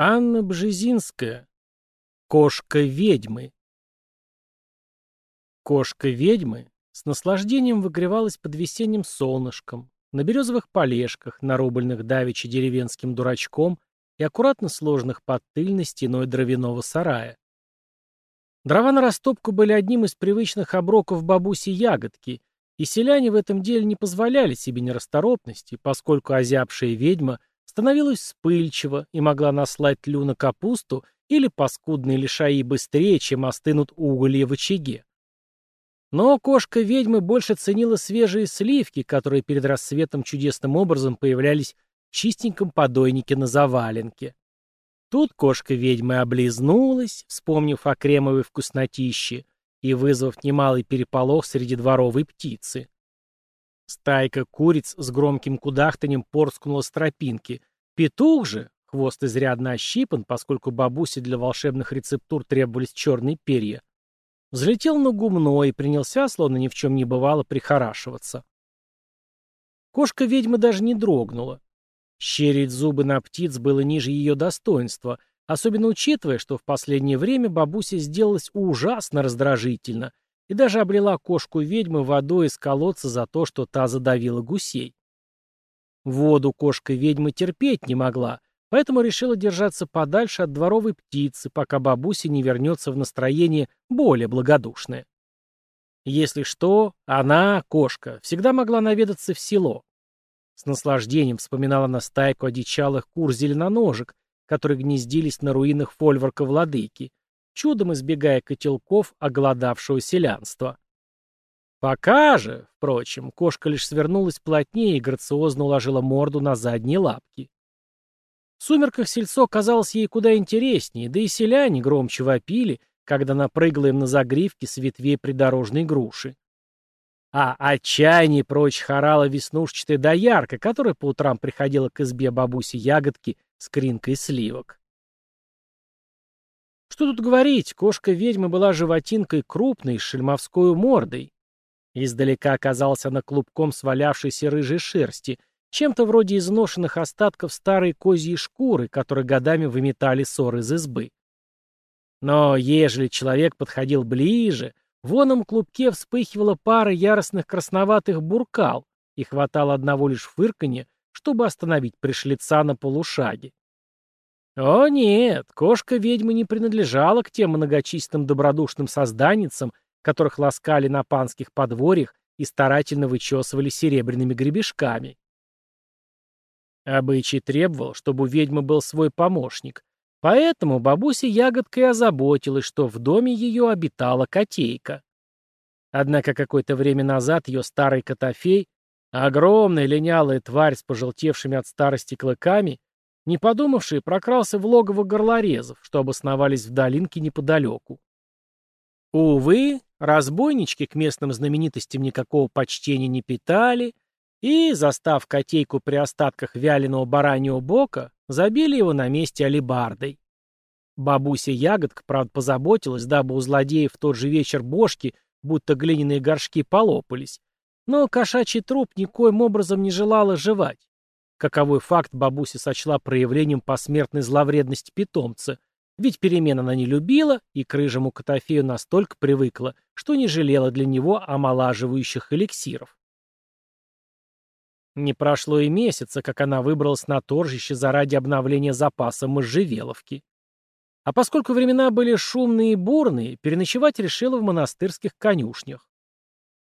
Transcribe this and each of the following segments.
Анна Бжезинская. Кошка ведьмы. Кошка ведьмы с наслаждением выгревалась под весенним солнышком, на березовых полежках, нарубленных давеча деревенским дурачком и аккуратно сложенных под тыльной стеной дровяного сарая. Дрова на растопку были одним из привычных оброков бабуси ягодки, и селяне в этом деле не позволяли себе нерасторопности, поскольку озябшая ведьма становилась вспыльчива и могла наслать тлю на капусту или паскудные лишаи быстрее, чем остынут уголья в очаге. Но кошка ведьмы больше ценила свежие сливки, которые перед рассветом чудесным образом появлялись в чистеньком подойнике на заваленке. Тут кошка ведьмы облизнулась, вспомнив о кремовой вкуснотище и вызвав немалый переполох среди дворовой птицы. Стайка куриц с громким кудахтанем порскнула с тропинки. Петух же, хвост изрядно ощипан, поскольку бабусе для волшебных рецептур требовались черные перья, взлетел на гумно и принялся, словно ни в чем не бывало, прихорашиваться. Кошка-ведьма даже не дрогнула. Щерить зубы на птиц было ниже ее достоинства, особенно учитывая, что в последнее время бабуся сделалась ужасно раздражительно — и даже облила кошку ведьмы водой из колодца за то, что та задавила гусей. Воду кошка ведьмы терпеть не могла, поэтому решила держаться подальше от дворовой птицы, пока бабуся не вернется в настроение более благодушное. Если что, она, кошка, всегда могла наведаться в село. С наслаждением вспоминала на стайку одичалых кур-зеленоножек, которые гнездились на руинах фольворка владыки, чудом избегая котелков оголодавшего селянства. Пока же, впрочем, кошка лишь свернулась плотнее и грациозно уложила морду на задние лапки. В сумерках сельцо казалось ей куда интереснее, да и селяне громче вопили, когда она прыгала им на загривки с ветвей придорожной груши. А отчаяние прочь хорала веснушчатая доярка, которая по утрам приходила к избе бабуси ягодки с кринкой сливок. Что тут говорить, кошка-ведьма была животинкой крупной, с шельмовской мордой. Издалека оказалась она клубком свалявшейся рыжей шерсти, чем-то вроде изношенных остатков старой козьей шкуры, которые годами выметали ссоры из избы. Но ежели человек подходил ближе, в оном клубке вспыхивала пара яростных красноватых буркал, и хватало одного лишь фырканья, чтобы остановить пришлица на полушаге. О нет, кошка ведьмы не принадлежала к тем многочисленным добродушным созданницам, которых ласкали на панских подворьях и старательно вычесывали серебряными гребешками. Обычай требовал, чтобы у ведьмы был свой помощник, поэтому бабуся ягодка и озаботилась, что в доме ее обитала котейка. Однако какое-то время назад ее старый котофей, огромная линялая тварь с пожелтевшими от старости клыками, не подумавший, прокрался в логово горлорезов, что обосновались в долинке неподалеку. Увы, разбойнички к местным знаменитостям никакого почтения не питали, и, застав котейку при остатках вяленого бараньего бока, забили его на месте алибардой. Бабуся Ягодка, правда, позаботилась, дабы у злодеев в тот же вечер бошки, будто глиняные горшки, полопались. Но кошачий труп никоим образом не желала жевать. Каковой факт бабуся сочла проявлением посмертной зловредности питомца, ведь перемен она не любила и к рыжему котофею настолько привыкла, что не жалела для него омолаживающих эликсиров. Не прошло и месяца, как она выбралась на торжище заради обновления запаса можжевеловки. А поскольку времена были шумные и бурные, переночевать решила в монастырских конюшнях.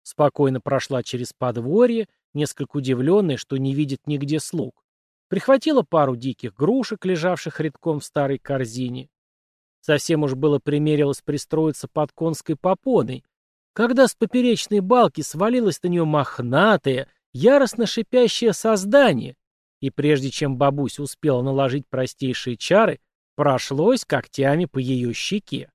Спокойно прошла через подворье, несколько удивленная, что не видит нигде слуг. Прихватила пару диких грушек, лежавших редком в старой корзине. Совсем уж было примерилось пристроиться под конской попоной, когда с поперечной балки свалилось на нее мохнатое, яростно шипящее создание, и прежде чем бабуся успела наложить простейшие чары, прошлось когтями по ее щеке.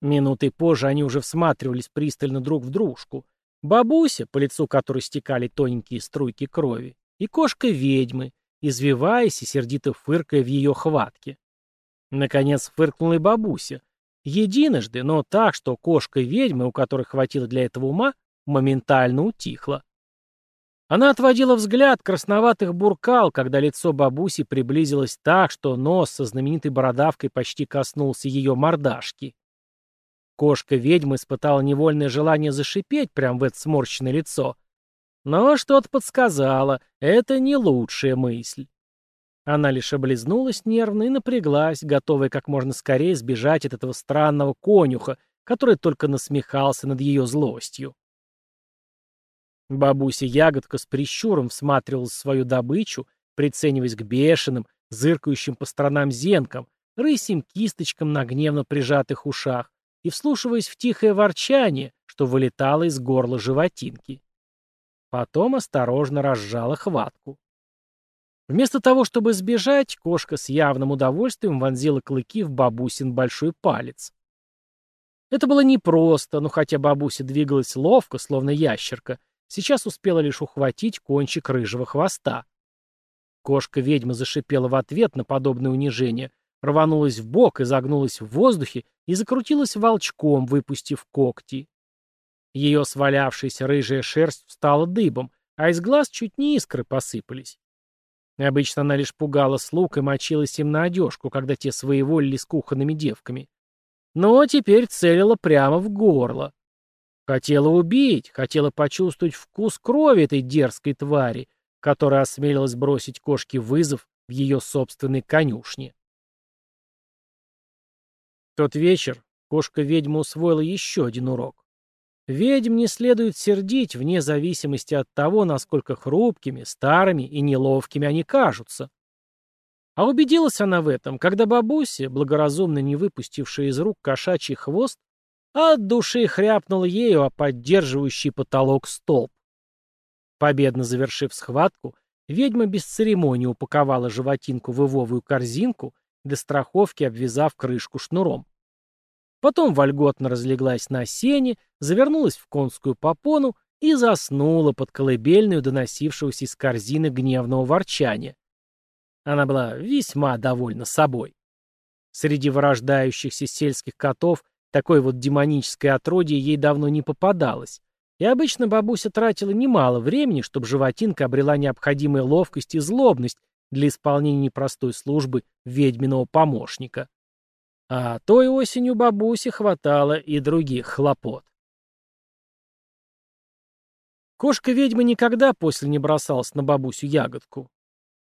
Минутой позже они уже всматривались пристально друг в дружку, Бабуся, по лицу которой стекали тоненькие струйки крови, и кошка ведьмы, извиваясь и сердито фыркая в ее хватке. Наконец фыркнула и бабуся. Единожды, но так, что кошка ведьмы, у которой хватило для этого ума, моментально утихла. Она отводила взгляд красноватых буркал, когда лицо бабуси приблизилось так, что нос со знаменитой бородавкой почти коснулся ее мордашки. Кошка-ведьма испытала невольное желание зашипеть прямо в это сморщенное лицо. Но что-то подсказало, это не лучшая мысль. Она лишь облизнулась нервно и напряглась, готовая как можно скорее сбежать от этого странного конюха, который только насмехался над ее злостью. Бабуся Ягодка с прищуром всматривалась в свою добычу, прицениваясь к бешеным, зыркающим по сторонам зенкам, рысьим кисточкам на гневно прижатых ушах, и вслушиваясь в тихое ворчание, что вылетало из горла животинки. Потом осторожно разжала хватку. Вместо того, чтобы сбежать, кошка с явным удовольствием вонзила клыки в бабусин большой палец. Это было непросто, но хотя бабуся двигалась ловко, словно ящерка, сейчас успела лишь ухватить кончик рыжего хвоста. Кошка-ведьма зашипела в ответ на подобное унижение, рванулась в бок, изогнулась в воздухе и закрутилась волчком, выпустив когти. Ее свалявшаяся рыжая шерсть встала дыбом, а из глаз чуть не искры посыпались. Обычно она лишь пугала слуг и мочилась им на одежку, когда те своеволили с кухонными девками. Но теперь целила прямо в горло. Хотела убить, хотела почувствовать вкус крови этой дерзкой твари, которая осмелилась бросить кошке вызов в ее собственной конюшне тот вечер кошка-ведьма усвоила еще один урок. Ведьм не следует сердить вне зависимости от того, насколько хрупкими, старыми и неловкими они кажутся. А убедилась она в этом, когда бабуся, благоразумно не выпустившая из рук кошачий хвост, от души хряпнула ею о поддерживающий потолок столб. Победно завершив схватку, ведьма без церемонии упаковала животинку в ивовую корзинку для страховки обвязав крышку шнуром. Потом вольготно разлеглась на сене, завернулась в конскую попону и заснула под колыбельную доносившегося из корзины гневного ворчания. Она была весьма довольна собой. Среди вырождающихся сельских котов такое вот демоническое отродье ей давно не попадалось, и обычно бабуся тратила немало времени, чтобы животинка обрела необходимую ловкость и злобность для исполнения непростой службы ведьминого помощника. А той осенью бабусе хватало и других хлопот. Кошка-ведьма никогда после не бросалась на бабусю ягодку.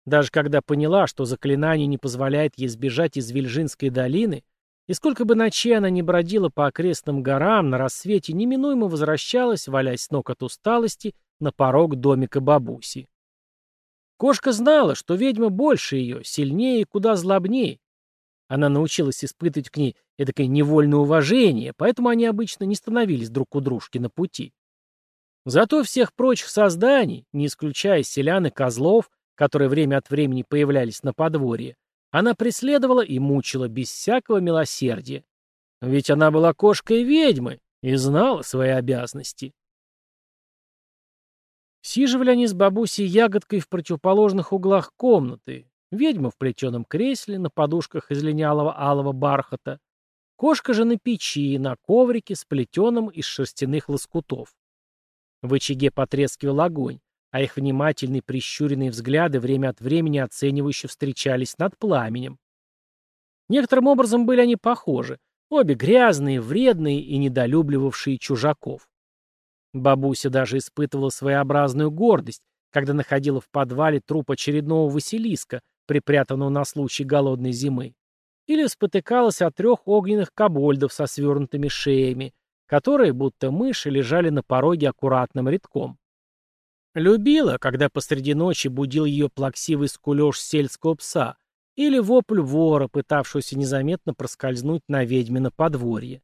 Даже когда поняла, что заклинание не позволяет ей сбежать из Вильжинской долины, и сколько бы ночей она не бродила по окрестным горам, на рассвете неминуемо возвращалась, валясь с ног от усталости, на порог домика бабуси. Кошка знала, что ведьма больше ее, сильнее и куда злобнее. Она научилась испытывать к ней эдакое невольное уважение, поэтому они обычно не становились друг у дружки на пути. Зато всех прочих созданий, не исключая селян и козлов, которые время от времени появлялись на подворье, она преследовала и мучила без всякого милосердия. Ведь она была кошкой ведьмы и знала свои обязанности. Сиживали они с бабусей ягодкой в противоположных углах комнаты. Ведьма в плетеном кресле, на подушках из линялого алого бархата. Кошка же на печи, на коврике, с плетеным из шерстяных лоскутов. В очаге потрескивал огонь, а их внимательные прищуренные взгляды время от времени оценивающе встречались над пламенем. Некоторым образом были они похожи, обе грязные, вредные и недолюбливавшие чужаков. Бабуся даже испытывала своеобразную гордость, когда находила в подвале труп очередного Василиска, припрятанного на случай голодной зимы, или спотыкалась от трех огненных кобольдов со свернутыми шеями, которые, будто мыши, лежали на пороге аккуратным рядком. Любила, когда посреди ночи будил ее плаксивый скулеж сельского пса или вопль вора, пытавшегося незаметно проскользнуть на ведьмино подворье.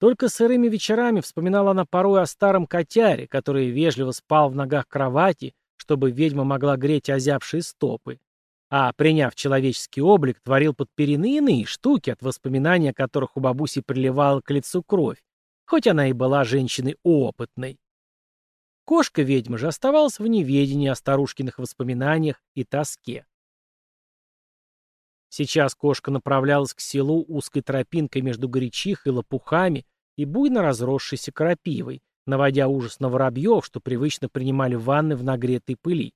Только сырыми вечерами вспоминала она порой о старом котяре, который вежливо спал в ногах кровати, чтобы ведьма могла греть озябшие стопы. А, приняв человеческий облик, творил под перины иные штуки, от воспоминания которых у бабуси приливала к лицу кровь, хоть она и была женщиной опытной. Кошка-ведьма же оставалась в неведении о старушкиных воспоминаниях и тоске. Сейчас кошка направлялась к селу узкой тропинкой между горячих и лопухами и буйно разросшейся крапивой, наводя ужас на воробьев, что привычно принимали ванны в нагретой пыли.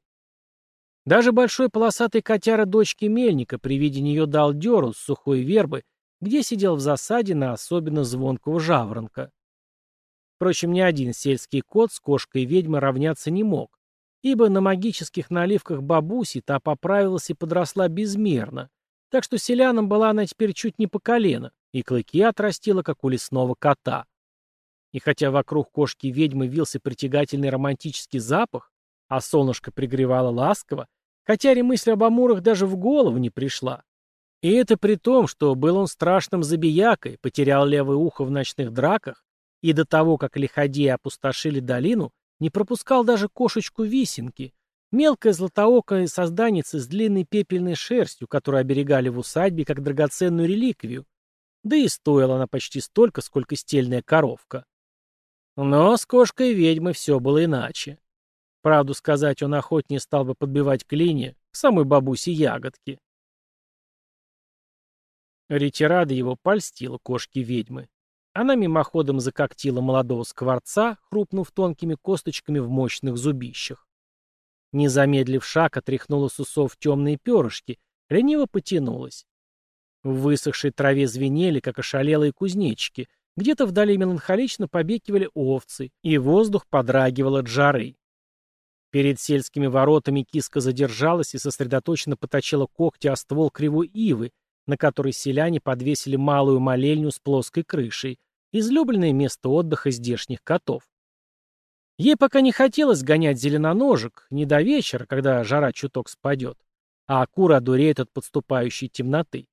Даже большой полосатый котяра дочки Мельника при виде нее дал дёру с сухой вербы, где сидел в засаде на особенно звонкого жаворонка. Впрочем, ни один сельский кот с кошкой ведьмы равняться не мог, ибо на магических наливках бабуси та поправилась и подросла безмерно, так что селянам была она теперь чуть не по колено, и клыки отрастила, как у лесного кота. И хотя вокруг кошки-ведьмы вился притягательный романтический запах, а солнышко пригревало ласково, котяре мысль об амурах даже в голову не пришла. И это при том, что был он страшным забиякой, потерял левое ухо в ночных драках, и до того, как лиходеи опустошили долину, не пропускал даже кошечку висенки, мелкое златоокое созданице с длинной пепельной шерстью, которую оберегали в усадьбе как драгоценную реликвию, да и стоила она почти столько, сколько стельная коровка. Но с кошкой ведьмы все было иначе. Правду сказать, он охотнее стал бы подбивать клини к самой бабусе ягодки. Ретирада его польстила кошки ведьмы. Она мимоходом закоктила молодого скворца, хрупнув тонкими косточками в мощных зубищах. Не замедлив шаг, отряхнула с усов темные перышки, лениво потянулась. В высохшей траве звенели, как ошалелые кузнечики, где-то вдали меланхолично побекивали овцы, и воздух подрагивал от жары. Перед сельскими воротами киска задержалась и сосредоточенно поточила когти о ствол кривой ивы, на которой селяне подвесили малую молельню с плоской крышей, излюбленное место отдыха здешних котов. Ей пока не хотелось гонять зеленоножек, не до вечера, когда жара чуток спадет, а кура одуреют от подступающей темноты.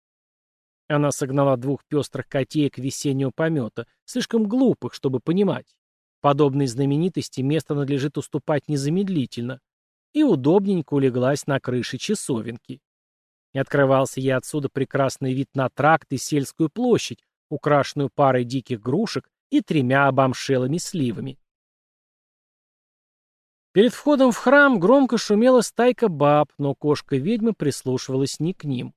Она согнала двух пестрых котеек весеннего помета, слишком глупых, чтобы понимать. Подобной знаменитости место надлежит уступать незамедлительно, и удобненько улеглась на крыше часовенки. И открывался ей отсюда прекрасный вид на тракт и сельскую площадь, украшенную парой диких грушек и тремя обомшелыми сливами. Перед входом в храм громко шумела стайка баб, но кошка-ведьма прислушивалась не к ним.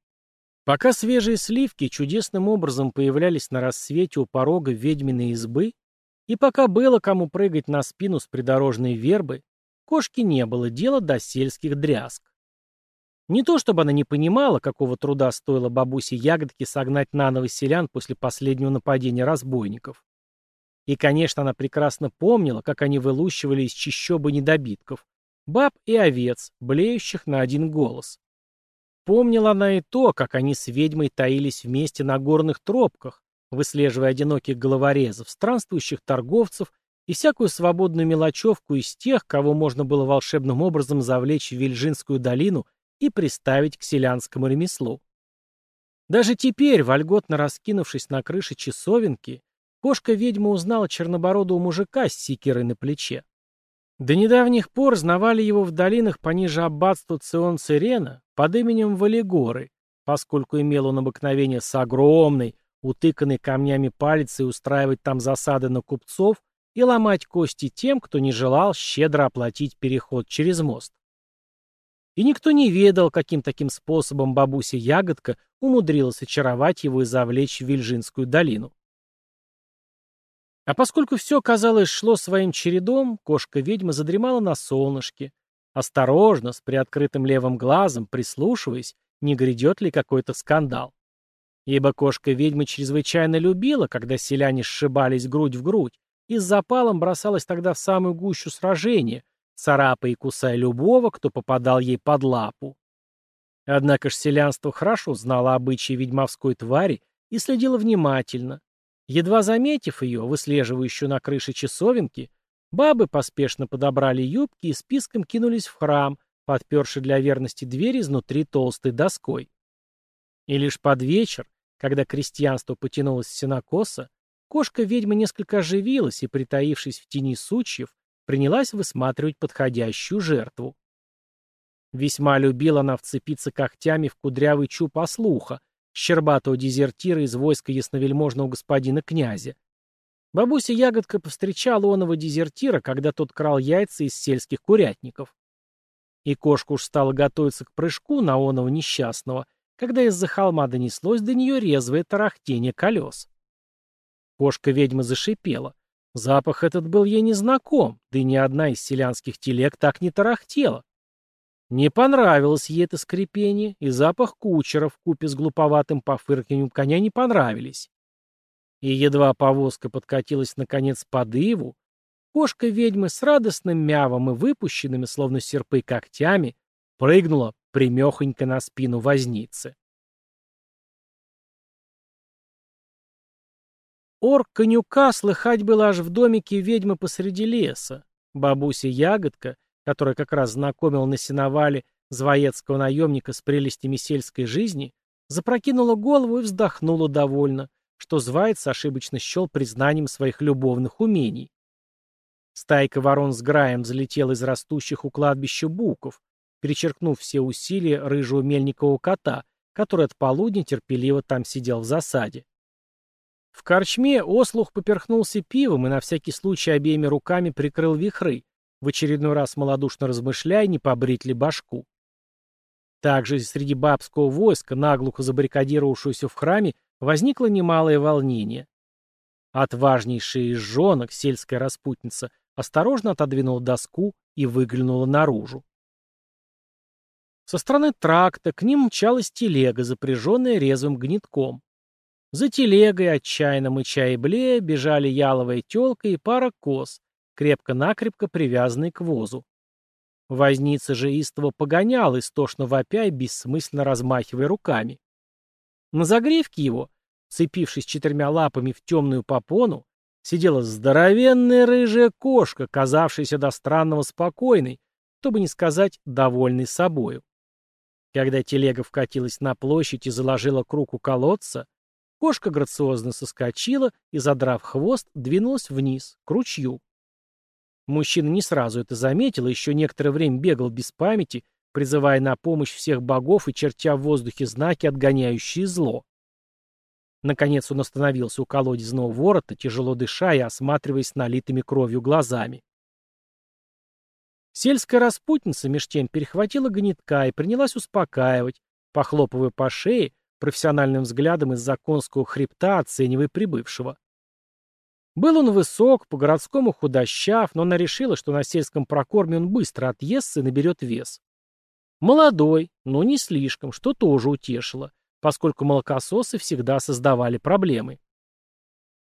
Пока свежие сливки чудесным образом появлялись на рассвете у порога ведьминой избы, и пока было кому прыгать на спину с придорожной вербы, кошке не было дела до сельских дрязг. Не то чтобы она не понимала, какого труда стоило бабусе ягодки согнать наново селян после последнего нападения разбойников. И, конечно, она прекрасно помнила, как они вылущивали из чищобы недобитков, баб и овец, блеющих на один голос. Помнила она и то, как они с ведьмой таились вместе на горных тропках, выслеживая одиноких головорезов, странствующих торговцев и всякую свободную мелочевку из тех, кого можно было волшебным образом завлечь в Вильжинскую долину и приставить к селянскому ремеслу. Даже теперь, вольготно раскинувшись на крыше часовенки, кошка-ведьма узнала чернобородого мужика с секирой на плече. До недавних пор знавали его в долинах пониже аббатства Цион-Цирена под именем Валигоры, поскольку имел он обыкновение с огромной, утыканной камнями палицей устраивать там засады на купцов и ломать кости тем, кто не желал щедро оплатить переход через мост. И никто не ведал, каким таким способом бабуся Ягодка умудрилась очаровать его и завлечь в Вильжинскую долину. А поскольку все, казалось, шло своим чередом, кошка-ведьма задремала на солнышке, осторожно, с приоткрытым левым глазом, прислушиваясь, не грядет ли какой-то скандал. Ибо кошка-ведьма чрезвычайно любила, когда селяне сшибались грудь в грудь, и с запалом бросалась тогда в самую гущу сражения, царапая и кусая любого, кто попадал ей под лапу. Однако ж селянство хорошо знало обычаи ведьмовской твари и следило внимательно. Едва заметив ее, выслеживающую на крыше часовенки, бабы поспешно подобрали юбки и списком кинулись в храм, подперши для верности дверь изнутри толстой доской. И лишь под вечер, когда крестьянство потянулось с сенокоса, кошка-ведьма несколько оживилась и, притаившись в тени сучьев, принялась высматривать подходящую жертву. Весьма любила она вцепиться когтями в кудрявый чуб ослуха, щербатого дезертира из войска ясновельможного господина князя. Бабуся Ягодка повстречала оного дезертира, когда тот крал яйца из сельских курятников. И кошка уж стала готовиться к прыжку на оного несчастного, когда из-за холма донеслось до нее резвое тарахтение колес. Кошка-ведьма зашипела. Запах этот был ей незнаком, да и ни одна из селянских телег так не тарахтела. Не понравилось ей это скрипение, и запах кучера в купе с глуповатым пофырканьем коня не понравились. И едва повозка подкатилась наконец под Иву, кошка ведьмы с радостным мявом и выпущенными, словно серпы, когтями, прыгнула примехонько на спину возницы. Ор конюка слыхать было аж в домике ведьмы посреди леса. Бабуся Ягодка, которая как раз знакомила на сеновале звоецкого наемника с прелестями сельской жизни, запрокинула голову и вздохнула довольно, что звается ошибочно счел признанием своих любовных умений. Стайка ворон с граем залетела из растущих у кладбища буков, перечеркнув все усилия рыжего мельникового кота, который от полудня терпеливо там сидел в засаде. В корчме ослух поперхнулся пивом и на всякий случай обеими руками прикрыл вихры, в очередной раз малодушно размышляя, не побрить ли башку. Также среди бабского войска, наглухо забаррикадировавшегося в храме, возникло немалое волнение. Отважнейшая из жонок, сельская распутница, осторожно отодвинула доску и выглянула наружу. Со стороны тракта к ним мчалась телега, запряженная резвым гнитком. За телегой, отчаянно мыча и блея, бежали яловая телка и пара коз, крепко-накрепко привязанные к возу. Возница же истово погонял, истошно вопя и бессмысленно размахивая руками. На загревке его, цепившись четырьмя лапами в темную попону, сидела здоровенная рыжая кошка, казавшаяся до странного спокойной, чтобы не сказать довольной собою. Когда телега вкатилась на площадь и заложила круг у колодца, Кошка грациозно соскочила и, задрав хвост, двинулась вниз, к ручью. Мужчина не сразу это заметил, еще некоторое время бегал без памяти, призывая на помощь всех богов и чертя в воздухе знаки, отгоняющие зло. Наконец он остановился у колодезного ворота, тяжело дыша и осматриваясь налитыми кровью глазами. Сельская распутница меж тем перехватила гнетка и принялась успокаивать, похлопывая по шее, профессиональным взглядом из-за конского хребта, оценивая прибывшего. Был он высок, по-городскому худощав, но она решила, что на сельском прокорме он быстро отъестся и наберет вес. Молодой, но не слишком, что тоже утешило, поскольку молокососы всегда создавали проблемы.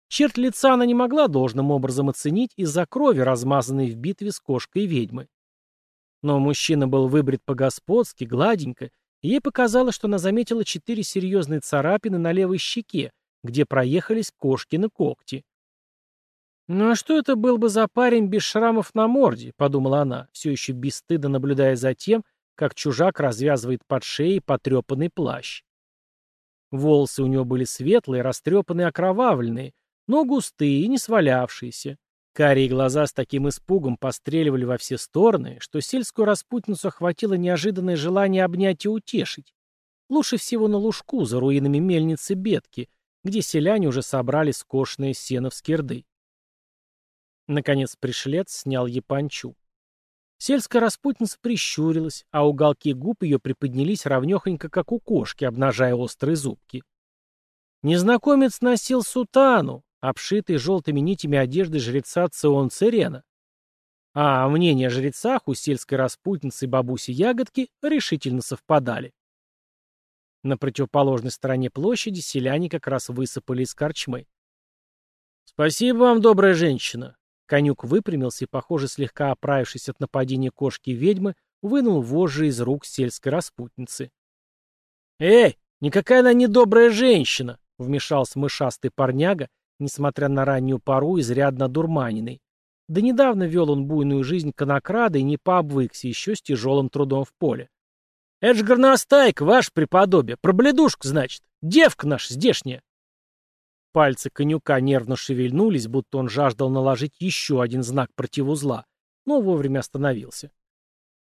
Черт лица она не могла должным образом оценить из-за крови, размазанной в битве с кошкой ведьмы. Но мужчина был выбрит по-господски, гладенько Ей показалось, что она заметила четыре серьезные царапины на левой щеке, где проехались кошкины когти. «Ну а что это был бы за парень без шрамов на морде?» — подумала она, все еще бесстыдно наблюдая за тем, как чужак развязывает под шеей потрепанный плащ. Волосы у него были светлые, растрепанные, окровавленные, но густые и не свалявшиеся. Карие глаза с таким испугом постреливали во все стороны, что сельскую распутницу охватило неожиданное желание обнять и утешить. Лучше всего на лужку за руинами мельницы Бетки, где селяне уже собрали скошенное сено в скирды. Наконец пришлец снял япончу. Сельская распутница прищурилась, а уголки губ ее приподнялись равнехонько, как у кошки, обнажая острые зубки. Незнакомец носил сутану, обшитый желтыми нитями одежды жреца Цион Церена. А мнения о жрецах у сельской распутницы и бабуси Ягодки решительно совпадали. На противоположной стороне площади селяне как раз высыпали из корчмы. «Спасибо вам, добрая женщина!» Конюк выпрямился и, похоже, слегка оправившись от нападения кошки-ведьмы, вынул вожжи из рук сельской распутницы. «Эй, никакая она не добрая женщина!» — вмешался мышастый парняга, несмотря на раннюю пару, изрядно дурманенный. Да недавно вел он буйную жизнь конокрада и не пообвыкся еще с тяжелым трудом в поле. «Это ж горностайка, ваше преподобие, пробледушка, значит, девка наша здешняя». Пальцы конюка нервно шевельнулись, будто он жаждал наложить еще один знак противузла, но вовремя остановился.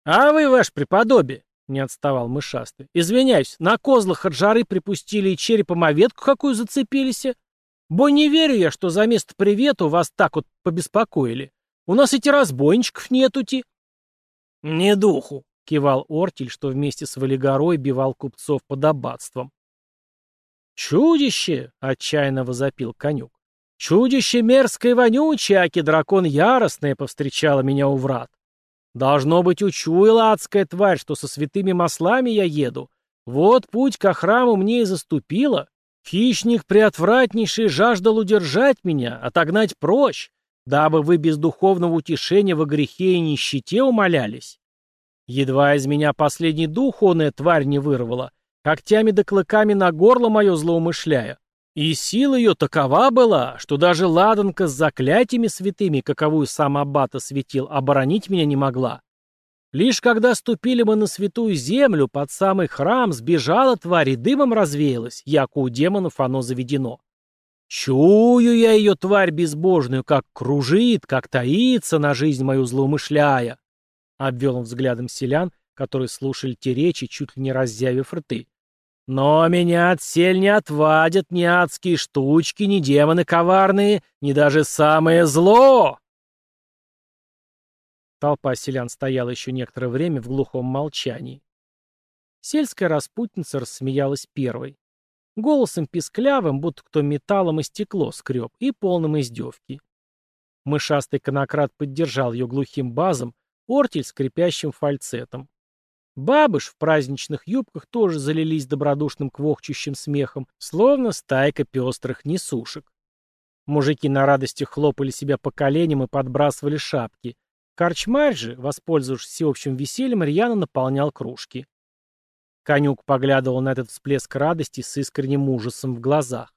«А вы, ваше преподобие!» — не отставал мышастый. «Извиняюсь, на козлах от жары припустили и черепом оветку какую зацепились?» Бо не верю я, что за место привету вас так вот побеспокоили. У нас эти разбойничков нетути. Не духу, кивал Ортель, что вместе с Валигорой бивал купцов под аббатством. «Чудище!» — отчаянно возопил конюк. Чудище мерзкое и вонючее, аки дракон яростное, повстречало меня у врат. Должно быть, учуяла адская тварь, что со святыми маслами я еду. Вот путь ко храму мне и заступила. Хищник приотвратнейший жаждал удержать меня, отогнать прочь, дабы вы без духовного утешения во грехе и нищете умолялись. Едва из меня последний дух оная тварь не вырвала, когтями да клыками на горло мое злоумышляя. И сила ее такова была, что даже ладанка с заклятиями святыми, каковую сам Аббат осветил, оборонить меня не могла. Лишь когда ступили мы на святую землю, под самый храм, сбежала тварь и дымом развеялась, яко у демонов оно заведено. Чую я ее, тварь безбожную, как кружит, как таится на жизнь мою злоумышляя. Обвел он взглядом селян, которые слушали те речи, чуть ли не раззявив рты. Но меня отсель не отвадят ни адские штучки, ни демоны коварные, ни даже самое зло. Толпа селян стояла еще некоторое время в глухом молчании. Сельская распутница рассмеялась первой. Голосом писклявым, будто кто металлом и стекло скреб, и полным издевки. Мышастый конократ поддержал ее глухим базом, ортель скрипящим фальцетом. Бабыш в праздничных юбках тоже залились добродушным квохчущим смехом, словно стайка пестрых несушек. Мужики на радости хлопали себя по коленям и подбрасывали шапки, Корчмарь же, воспользовавшись всеобщим весельем, рьяно наполнял кружки. Конюк поглядывал на этот всплеск радости с искренним ужасом в глазах.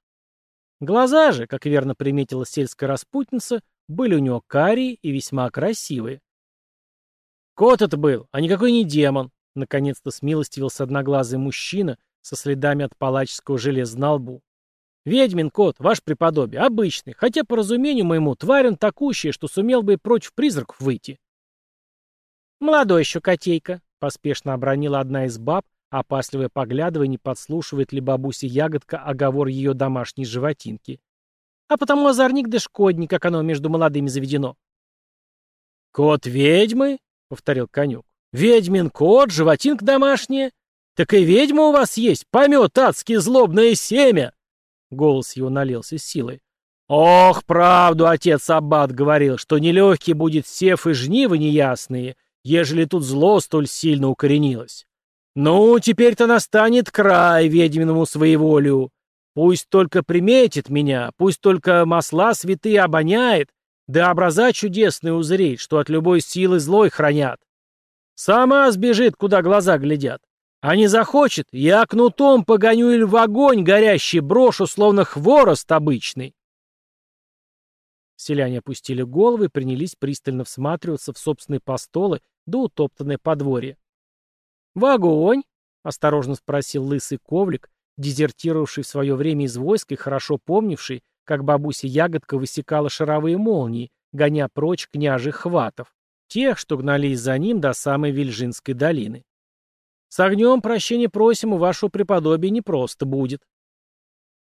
Глаза же, как верно приметила сельская распутница, были у него карие и весьма красивые. «Кот это был, а никакой не демон», — наконец-то смилостивился одноглазый мужчина со следами от палаческого железа на лбу. Ведьмин кот, ваш преподобие, обычный, хотя, по разумению моему, тварь он такущая, что сумел бы и против призраков выйти. Молодой еще котейка, поспешно обронила одна из баб, опасливая поглядывая, не подслушивает ли бабуся ягодка оговор ее домашней животинки. А потому озорник да шкодник, как оно между молодыми заведено. «Кот ведьмы?» — повторил конюк. «Ведьмин кот, животинка домашняя? Так и ведьма у вас есть, помет адски злобное семя!» Голос его налился силой. «Ох, правду отец Аббат говорил, что нелегкий будет сев и жнивы неясные, ежели тут зло столь сильно укоренилось. Ну, теперь-то настанет край ведьминому своеволию. Пусть только приметит меня, пусть только масла святые обоняет, да образа чудесные узреть, что от любой силы злой хранят. Сама сбежит, куда глаза глядят. А не захочет, я кнутом погоню или в огонь горящий брошу, словно хворост обычный. Селяне опустили головы и принялись пристально всматриваться в собственные постолы да утоптанное подворье. «В огонь?» — осторожно спросил лысый ковлик, дезертировавший в свое время из войска и хорошо помнивший, как бабуся Ягодка высекала шаровые молнии, гоня прочь княжих хватов, тех, что гнались за ним до самой Вильжинской долины. С огнем прощения просим, у вашего преподобия непросто будет.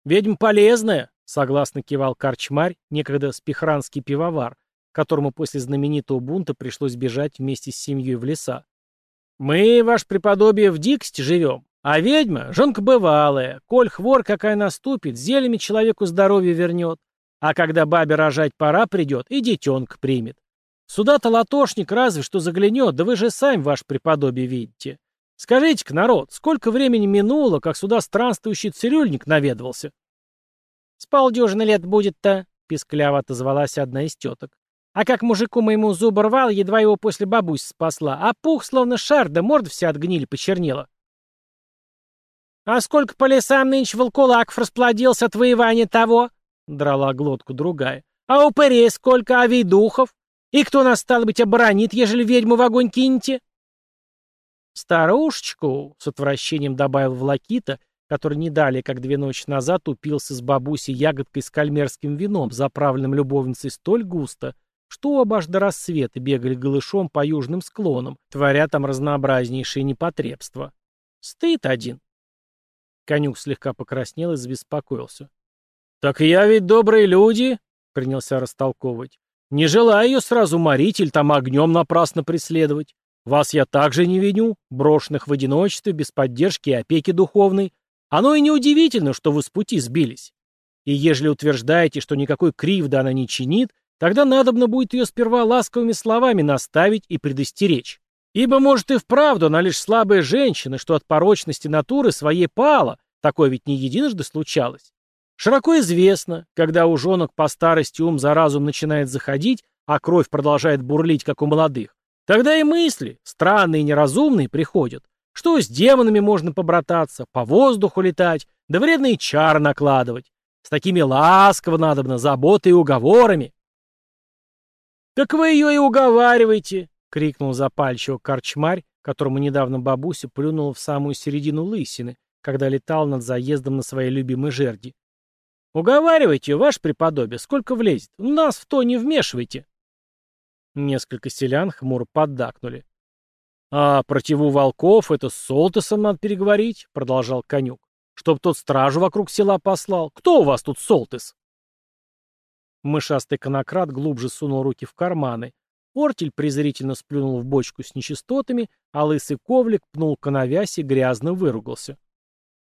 Ведьма полезная, согласно кивал корчмарь, некогда спихранский пивовар, которому после знаменитого бунта пришлось бежать вместе с семьей в леса. Мы, ваш преподобие, в дикости живем, а ведьма — жонка бывалая, коль хвор какая наступит, зельями человеку здоровье вернет, а когда бабе рожать пора придет, и детенка примет. Сюда-то латошник разве что заглянет, да вы же сами, ваш преподобие, видите. Скажите-ка, народ, сколько времени минуло, как сюда странствующий цирюльник наведывался? — С полдюжины лет будет-то, — пискляво отозвалась одна из теток. А как мужику моему зуб рвал, едва его после бабусь спасла, а пух словно шар, да морда вся от гнили почернела. — А сколько по лесам нынче волкулаков расплодился от воевания того? — драла глотку другая. — А упырей сколько, а вейдухов? И кто нас, стало быть, оборонит, ежели ведьму в огонь кинете? «Старушечку», — с отвращением добавил Влакита, который не далее, как две ночи назад, упился с бабусей ягодкой с кальмерским вином, заправленным любовницей столь густо, что оба аж до рассвета бегали голышом по южным склонам, творя там разнообразнейшие непотребства. Стыд один. Конюк слегка покраснел и забеспокоился. «Так я ведь добрые люди», — принялся растолковывать. «Не желаю ее сразу морить или там огнем напрасно преследовать. Вас я также не виню, брошенных в одиночестве, без поддержки и опеки духовной. Оно и неудивительно, что вы с пути сбились. И ежели утверждаете, что никакой кривды она не чинит, тогда надобно будет ее сперва ласковыми словами наставить и предостеречь. Ибо, может, и вправду она лишь слабая женщина, что от порочности натуры своей пала, такое ведь не единожды случалось. Широко известно, когда у женок по старости ум за разум начинает заходить, а кровь продолжает бурлить, как у молодых, тогда и мысли, странные и неразумные, приходят, что с демонами можно побрататься, по воздуху летать, да вредные чары накладывать. С такими ласково надобно, заботой и уговорами. «Так вы ее и уговариваете!» — крикнул запальчиво корчмарь, которому недавно бабуся плюнула в самую середину лысины, когда летал над заездом на своей любимой жерди. «Уговаривайте, ваше преподобие, сколько влезет. Нас в то не вмешивайте!» Несколько селян хмуро поддакнули. «А противу волков это с Солтесом надо переговорить», — продолжал конюк. «Чтоб тот стражу вокруг села послал. Кто у вас тут Солтес?» Мышастый конократ глубже сунул руки в карманы. Ортель презрительно сплюнул в бочку с нечистотами, а лысый ковлик пнул коновязь и грязно выругался.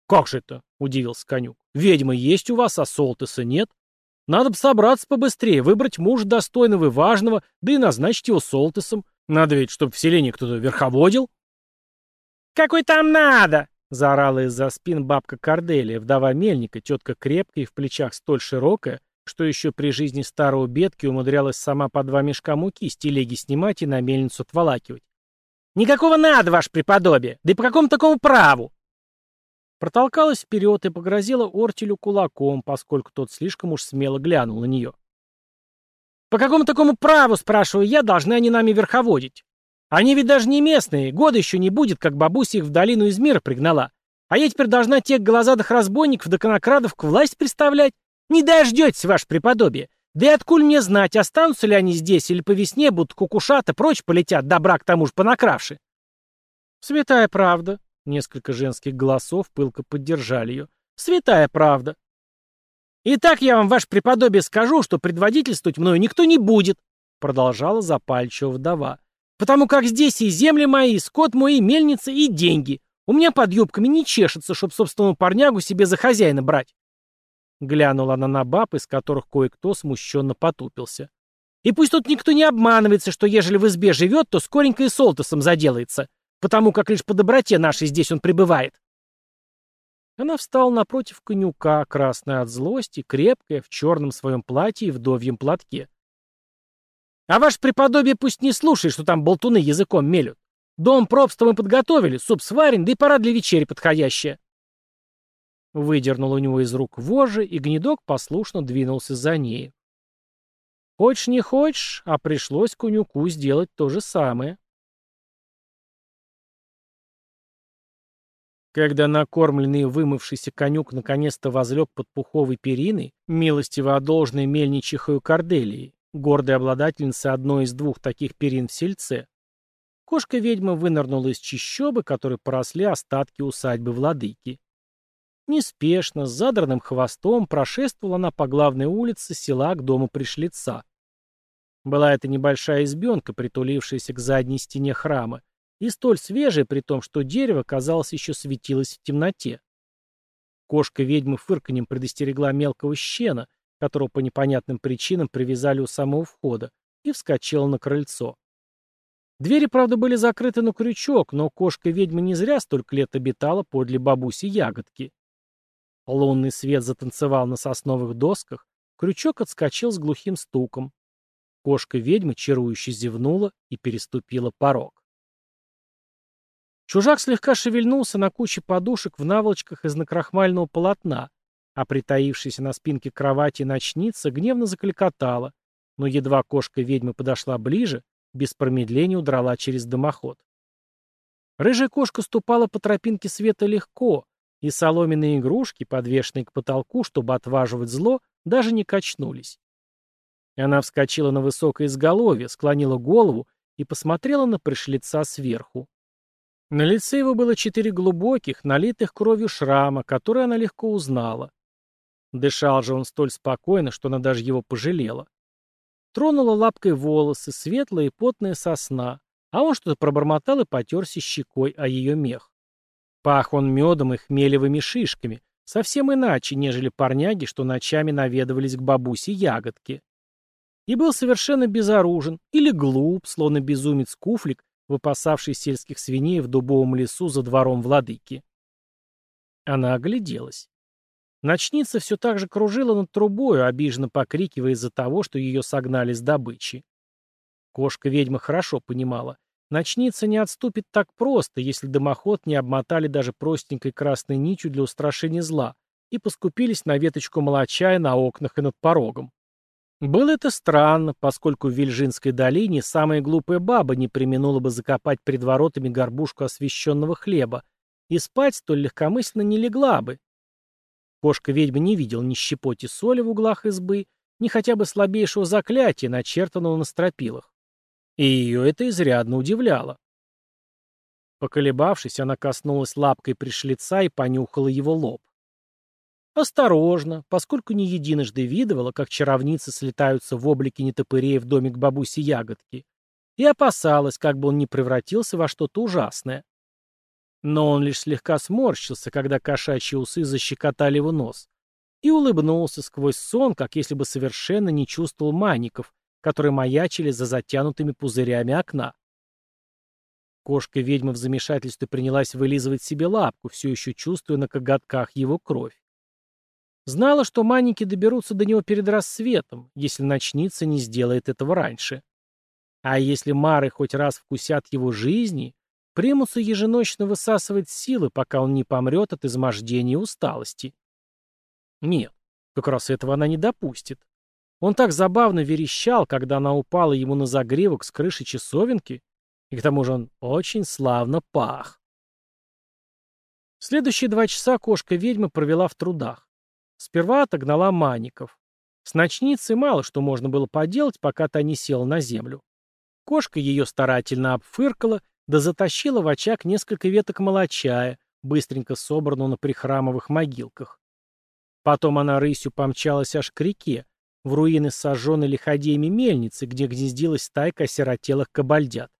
«Как же это?» — удивился конюк. «Ведьма есть у вас, а Солтеса нет?» Надо бы собраться побыстрее, выбрать мужа достойного и важного, да и назначить его Солтесом. Надо ведь, чтобы в селении кто-то верховодил. «Какой там надо?» — заорала из-за спин бабка Корделия, вдова мельника, тетка крепкая и в плечах столь широкая, что еще при жизни старого бедки умудрялась сама по два мешка муки с телеги снимать и на мельницу отволакивать. «Никакого надо, ваше преподобие! Да и по какому такому праву?» Протолкалась вперед и погрозила Ортелю кулаком, поскольку тот слишком уж смело глянул на нее. «По какому такому праву, спрашиваю я, должны они нами верховодить? Они ведь даже не местные, года еще не будет, как бабуся их в долину из мира пригнала. А я теперь должна тех глазадых разбойников да конокрадов к власть представлять? Не дождетесь, ваше преподобие. Да и откуль мне знать, останутся ли они здесь или по весне будут кукушата прочь полетят, добра к тому же понакравши?» «Святая правда», Несколько женских голосов пылко поддержали ее. «Святая правда!» «Итак, я вам, ваше преподобие, скажу, что предводительствовать мною никто не будет», продолжала запальчивая вдова. «Потому как здесь и земли мои, и скот мой, и мельница, и деньги. У меня под юбками не чешется, чтоб собственному парнягу себе за хозяина брать». Глянула она на баб, из которых кое-кто смущенно потупился. «И пусть тут никто не обманывается, что ежели в избе живет, то скоренько и солтосом заделается потому как лишь по доброте нашей здесь он пребывает. Она встала напротив конюка, красная от злости, крепкая, в черном своем платье и вдовьем платке. А ваш преподобие пусть не слушает, что там болтуны языком мелют. Дом пробства мы подготовили, суп сварен, да и пора для вечери подходящая. Выдернул у него из рук вожжи, и гнедок послушно двинулся за ней. Хочешь не хочешь, а пришлось конюку сделать то же самое. Когда накормленный и вымывшийся конюк наконец-то возлег под пуховой периной, милостиво одолженной мельничихою Корделии, гордой обладательницы одной из двух таких перин в сельце, кошка-ведьма вынырнула из чищобы, которой поросли остатки усадьбы владыки. Неспешно, с задранным хвостом, прошествовала она по главной улице села к дому пришлица. Была это небольшая избенка, притулившаяся к задней стене храма, и столь свежее, при том, что дерево, казалось, еще светилось в темноте. Кошка ведьмы фырканьем предостерегла мелкого щена, которого по непонятным причинам привязали у самого входа, и вскочила на крыльцо. Двери, правда, были закрыты на крючок, но кошка-ведьма не зря столько лет обитала подле бабуси ягодки. Лунный свет затанцевал на сосновых досках, крючок отскочил с глухим стуком. Кошка-ведьма чарующе зевнула и переступила порог. Чужак слегка шевельнулся на куче подушек в наволочках из накрахмального полотна, а притаившаяся на спинке кровати ночница гневно закликотала, но едва кошка ведьмы подошла ближе, без промедления удрала через дымоход. Рыжая кошка ступала по тропинке света легко, и соломенные игрушки, подвешенные к потолку, чтобы отваживать зло, даже не качнулись. Она вскочила на высокое изголовье, склонила голову и посмотрела на пришлица сверху. На лице его было четыре глубоких, налитых кровью шрама, которые она легко узнала. Дышал же он столь спокойно, что она даже его пожалела. Тронула лапкой волосы, светлая и потная сосна, а он что-то пробормотал и потерся щекой о ее мех. Пах он медом и хмелевыми шишками, совсем иначе, нежели парняги, что ночами наведывались к бабусе ягодке. И был совершенно безоружен или глуп, словно безумец куфлик, выпасавший сельских свиней в дубовом лесу за двором владыки. Она огляделась. Ночница все так же кружила над трубою, обиженно покрикивая из-за того, что ее согнали с добычи. Кошка-ведьма хорошо понимала. Ночница не отступит так просто, если дымоход не обмотали даже простенькой красной нитью для устрашения зла и поскупились на веточку молочая на окнах и над порогом. Было это странно, поскольку в Вильжинской долине самая глупая баба не применула бы закопать пред воротами горбушку освященного хлеба, и спать столь легкомысленно не легла бы. Кошка-ведьма не видел ни щепоти соли в углах избы, ни хотя бы слабейшего заклятия, начертанного на стропилах. И ее это изрядно удивляло. Поколебавшись, она коснулась лапкой пришлица и понюхала его лоб. Осторожно, поскольку не единожды видывала, как чаровницы слетаются в облике нетопырей в домик бабуси Ягодки, и опасалась, как бы он не превратился во что-то ужасное. Но он лишь слегка сморщился, когда кошачьи усы защекотали его нос, и улыбнулся сквозь сон, как если бы совершенно не чувствовал маников, которые маячили за затянутыми пузырями окна. Кошка-ведьма в замешательстве принялась вылизывать себе лапку, все еще чувствуя на коготках его кровь. Знала, что манники доберутся до него перед рассветом, если ночница не сделает этого раньше. А если мары хоть раз вкусят его жизни, примутся еженочно высасывать силы, пока он не помрет от измождения и усталости. Нет, как раз этого она не допустит. Он так забавно верещал, когда она упала ему на загривок с крыши часовенки, и к тому же он очень славно пах. Следующие два часа кошка-ведьма провела в трудах. Сперва отогнала маников. С ночницей мало что можно было поделать, пока та не села на землю. Кошка ее старательно обфыркала, да затащила в очаг несколько веток молочая, быстренько собранного на прихрамовых могилках. Потом она рысью помчалась аж к реке, в руины сожженной лиходеями мельницы, где гнездилась стайка осиротелых кабальдят.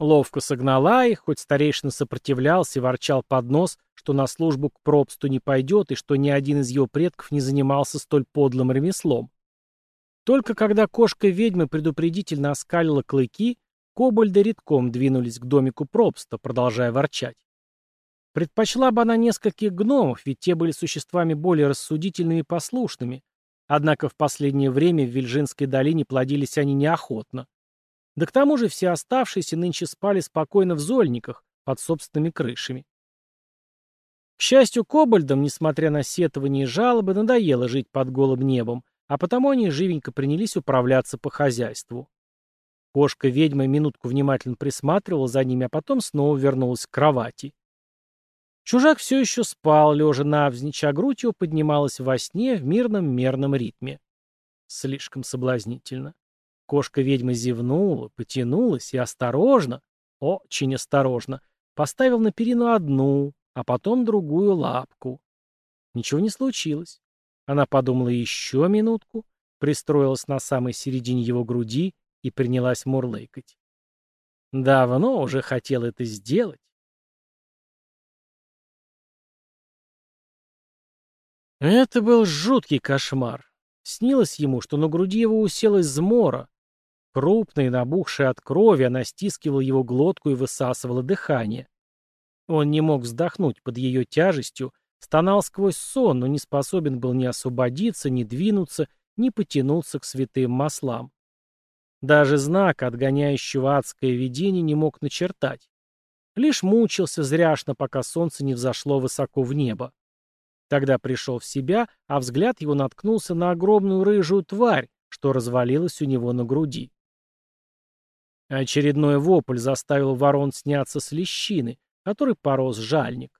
Ловко согнала их, хоть старейшина сопротивлялся и ворчал под нос, что на службу к пробсту не пойдет и что ни один из его предков не занимался столь подлым ремеслом. Только когда кошка ведьмы предупредительно оскалила клыки, Кобальды редком двинулись к домику Пробста, продолжая ворчать. Предпочла бы она нескольких гномов, ведь те были существами более рассудительными и послушными. Однако в последнее время в Вильжинской долине плодились они неохотно. Да к тому же все оставшиеся нынче спали спокойно в зольниках, под собственными крышами. К счастью, кобальдам, несмотря на сетование и жалобы, надоело жить под голым небом, а потому они живенько принялись управляться по хозяйству. Кошка-ведьма минутку внимательно присматривала за ними, а потом снова вернулась к кровати. Чужак все еще спал, лежа навзничь, а грудь его поднималась во сне в мирном мерном ритме. Слишком соблазнительно. Кошка-ведьма зевнула, потянулась и осторожно, очень осторожно, поставил на перину одну, а потом другую лапку. Ничего не случилось. Она подумала еще минутку, пристроилась на самой середине его груди и принялась мурлыкать. Давно уже хотел это сделать. Это был жуткий кошмар. Снилось ему, что на груди его уселась змора. Крупная, набухшая от крови, она стискивала его глотку и высасывала дыхание. Он не мог вздохнуть под ее тяжестью, стонал сквозь сон, но не способен был ни освободиться, ни двинуться, ни потянуться к святым маслам. Даже знак, отгоняющего адское видение, не мог начертать. Лишь мучился зряшно, пока солнце не взошло высоко в небо. Тогда пришел в себя, а взгляд его наткнулся на огромную рыжую тварь, что развалилась у него на груди. Очередной вопль заставил ворон сняться с лещины, который порос жальник.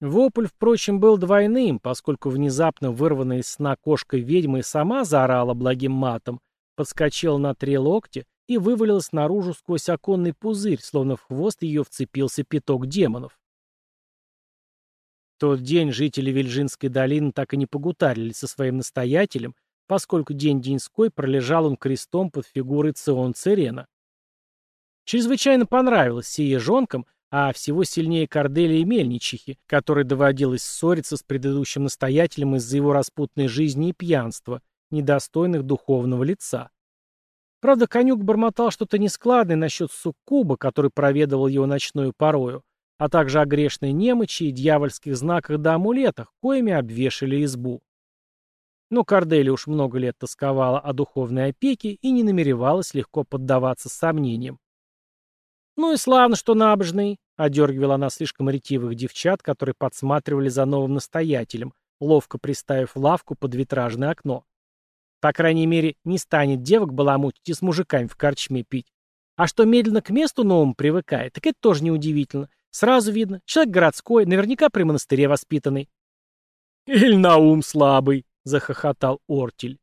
Вопль, впрочем, был двойным, поскольку внезапно вырванная из сна кошкой ведьма и сама заорала благим матом, подскочила на три локтя и вывалилась наружу сквозь оконный пузырь, словно в хвост ее вцепился пяток демонов. В тот день жители Вильжинской долины так и не погутарили со своим настоятелем, поскольку день-деньской пролежал он крестом под фигурой Цион Церена. Чрезвычайно понравилось сие жонкам, а всего сильнее Корделии и Мельничихи, которой доводилось ссориться с предыдущим настоятелем из-за его распутной жизни и пьянства, недостойных духовного лица. Правда, конюк бормотал что-то нескладное насчет суккуба, который проведывал его ночную порою, а также о грешной немочи и дьявольских знаках да амулетах, коими обвешали избу. Но Корделия уж много лет тосковала о духовной опеке и не намеревалась легко поддаваться сомнениям. «Ну и славно, что набожный», — одергивала она слишком ретивых девчат, которые подсматривали за новым настоятелем, ловко приставив лавку под витражное окно. По крайней мере, не станет девок баламутить и с мужиками в корчме пить. А что медленно к месту новому привыкает, так это тоже неудивительно. Сразу видно, человек городской, наверняка при монастыре воспитанный. «Иль на ум слабый», — захохотал Ортель.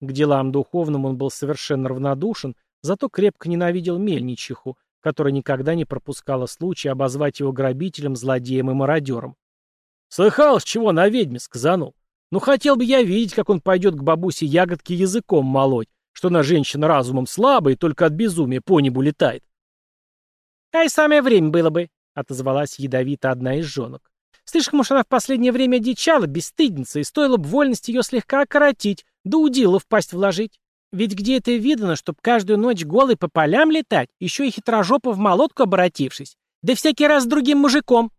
К делам духовным он был совершенно равнодушен, зато крепко ненавидел мельничиху, которая никогда не пропускала случая обозвать его грабителем, злодеем и мародером. «Слыхал, с чего на ведьме сказанул? Ну, хотел бы я видеть, как он пойдет к бабусе ягодки языком молоть, что она женщина разумом слабая и только от безумия по небу летает». «А и самое время было бы», — отозвалась ядовито одна из женок. «Слишком уж она в последнее время дичала, бесстыдница, и стоило бы вольность ее слегка окоротить, да удила в пасть вложить. Ведь где это видно, чтоб каждую ночь голый по полям летать, еще и хитрожопо в молотку обратившись, да всякий раз с другим мужиком?»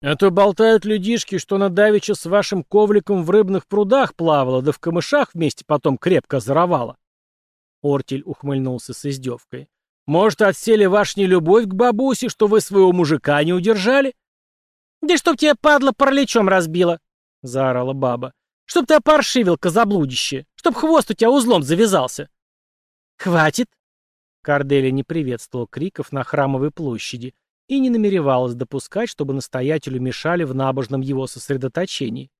«А то болтают людишки, что она давеча с вашим ковликом в рыбных прудах плавала, да в камышах вместе потом крепко заровала». Ортель ухмыльнулся с издевкой. «Может, отсели ваш нелюбовь к бабусе, что вы своего мужика не удержали?» «Да чтоб тебя, падла, параличом разбила!» — заорала баба. «Чтоб ты опаршивил, козаблудище! Чтоб хвост у тебя узлом завязался!» «Хватит!» Корделия не приветствовал криков на храмовой площади и не намеревалась допускать, чтобы настоятелю мешали в набожном его сосредоточении.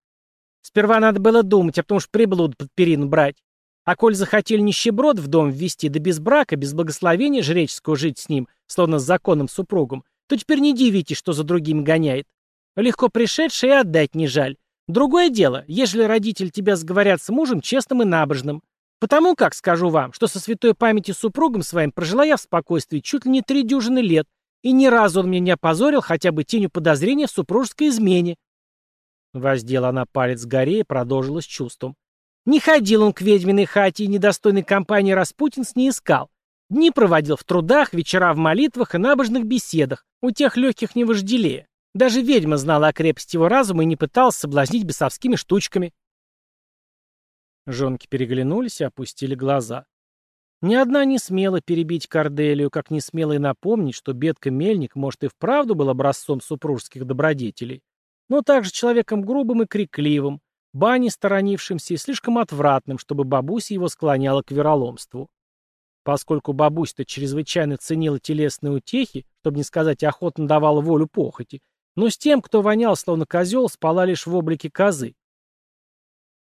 Сперва надо было думать, а потом уж приблуд под перину брать. А коль захотели нищеброд в дом ввести, да без брака, без благословения жреческого жить с ним, словно с законным супругом, то теперь не дивитесь, что за другим гоняет. Легко пришедший и отдать не жаль. Другое дело, ежели родители тебя сговорят с мужем честным и набожным. Потому как, скажу вам, что со святой памяти супругом своим прожила я в спокойствии чуть ли не три дюжины лет, и ни разу он меня не опозорил хотя бы тенью подозрения в супружеской измене. Воздела она палец горе и продолжила с чувством. Не ходил он к ведьминой хате и недостойной компании Распутинс не искал. Дни проводил в трудах, вечера в молитвах и набожных беседах, у тех легких не вожделея. Даже ведьма знала о крепости его разума и не пыталась соблазнить бесовскими штучками. Жонки переглянулись и опустили глаза. Ни одна не смела перебить Корделию, как не смела и напомнить, что Бетка Мельник, может, и вправду был образцом супружеских добродетелей, но также человеком грубым и крикливым, бани сторонившимся и слишком отвратным, чтобы бабуся его склоняла к вероломству. Поскольку бабуся-то чрезвычайно ценила телесные утехи, чтобы не сказать охотно давала волю похоти, но с тем, кто вонял словно козел, спала лишь в облике козы.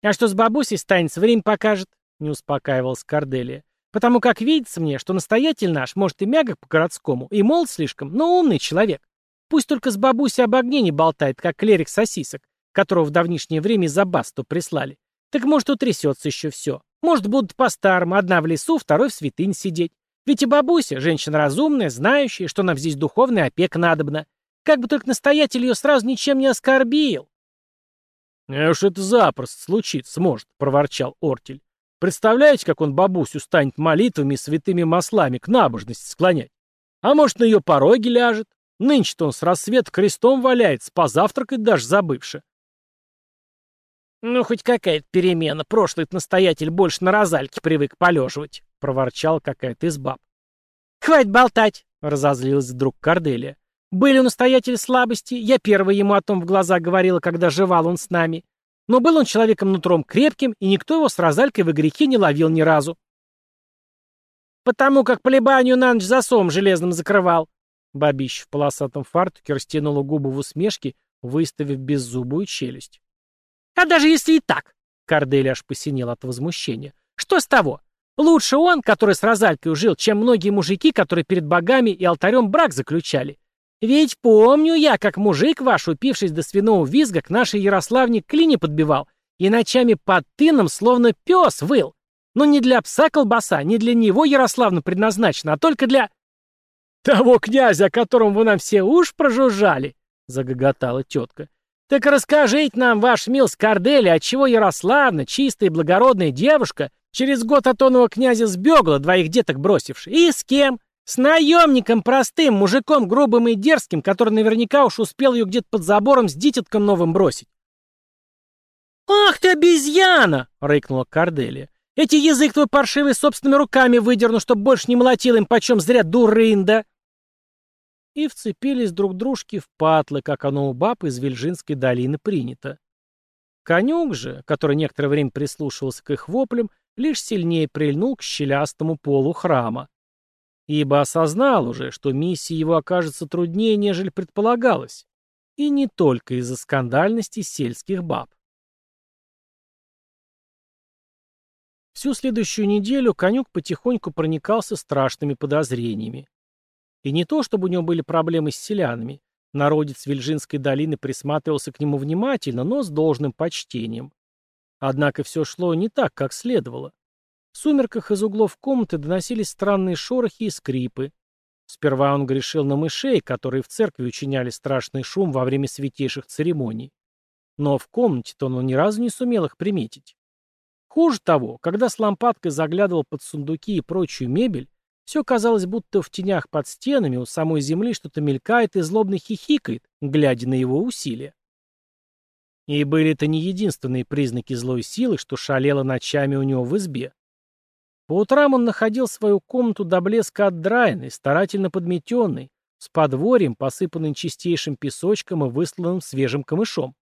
«А что с бабусей станется, время покажет», — не успокаивалась Корделия. «Потому как видится мне, что настоятель наш, может, и мягок по-городскому, и молод слишком, но умный человек. Пусть только с бабусей об огне не болтает, как клерик сосисок которого в давнишнее время из-за басту прислали. Так может утрясется еще все. Может будут по-старому, одна в лесу, второй в святынь сидеть. Ведь и бабуся, женщина разумная, знающая, что нам здесь духовная опека надобна. Как бы только настоятель ее сразу ничем не оскорбил. «А уж это запросто случится может», — проворчал Ортель. «Представляете, как он бабусю станет молитвами и святыми маслами к набожности склонять? А может, на ее пороге ляжет? Нынче-то он с рассвета крестом валяется, позавтракать даже забывши. «Ну, хоть какая-то перемена. Прошлый настоятель больше на розальке привык полеживать», — проворчал какая-то из баб. «Хватит болтать!» — разозлилась вдруг Корделия. «Были у настоятеля слабости, я первая ему о том в глаза говорила, когда жевал он с нами. Но был он человеком нутром крепким, и никто его с розалькой в грехе не ловил ни разу». «Потому как полебанию на ночь засом железным закрывал». Бабищ в полосатом фартуке растянула губы в усмешке, выставив беззубую челюсть. А даже если и так, Кордели аж посинел от возмущения. Что с того? Лучше он, который с Розалькой жил, чем многие мужики, которые перед богами и алтарем брак заключали. Ведь помню я, как мужик ваш, упившись до свиного визга, к нашей Ярославне клини подбивал и ночами под тыном словно пес выл. Но не для пса колбаса, не для него Ярославна предназначена, а только для... «Того князя, о котором вы нам все уж прожужжали!» — загоготала тетка. «Так расскажите нам, ваш милс Кордели, отчего Ярославна, чистая и благородная девушка, через год от князя сбегла, двоих деток бросивши. И с кем? С наемником простым, мужиком грубым и дерзким, который наверняка уж успел ее где-то под забором с дитятком новым бросить. «Ах ты обезьяна!» — рыкнула Корделия. «Эти язык твой паршивый собственными руками выдерну, чтоб больше не молотил им почем зря дурында!» И вцепились друг дружки в патлы, как оно у баб из Вильжинской долины принято. Конюк же, который некоторое время прислушивался к их воплям, лишь сильнее прильнул к щелястому полу храма ибо осознал уже, что миссия его окажется труднее, нежели предполагалось, и не только из-за скандальности сельских баб. Всю следующую неделю конюк потихоньку проникался страшными подозрениями. И не то, чтобы у него были проблемы с селянами. Народец Вильжинской долины присматривался к нему внимательно, но с должным почтением. Однако все шло не так, как следовало. В сумерках из углов комнаты доносились странные шорохи и скрипы. Сперва он грешил на мышей, которые в церкви учиняли страшный шум во время святейших церемоний. Но в комнате-то он ни разу не сумел их приметить. Хуже того, когда с лампадкой заглядывал под сундуки и прочую мебель, все казалось, будто в тенях под стенами у самой земли что-то мелькает и злобно хихикает, глядя на его усилия. И были это не единственные признаки злой силы, что шалело ночами у него в избе. По утрам он находил свою комнату до блеска отдраенной, старательно подметенной, с подворьем, посыпанным чистейшим песочком и высланным свежим камышом.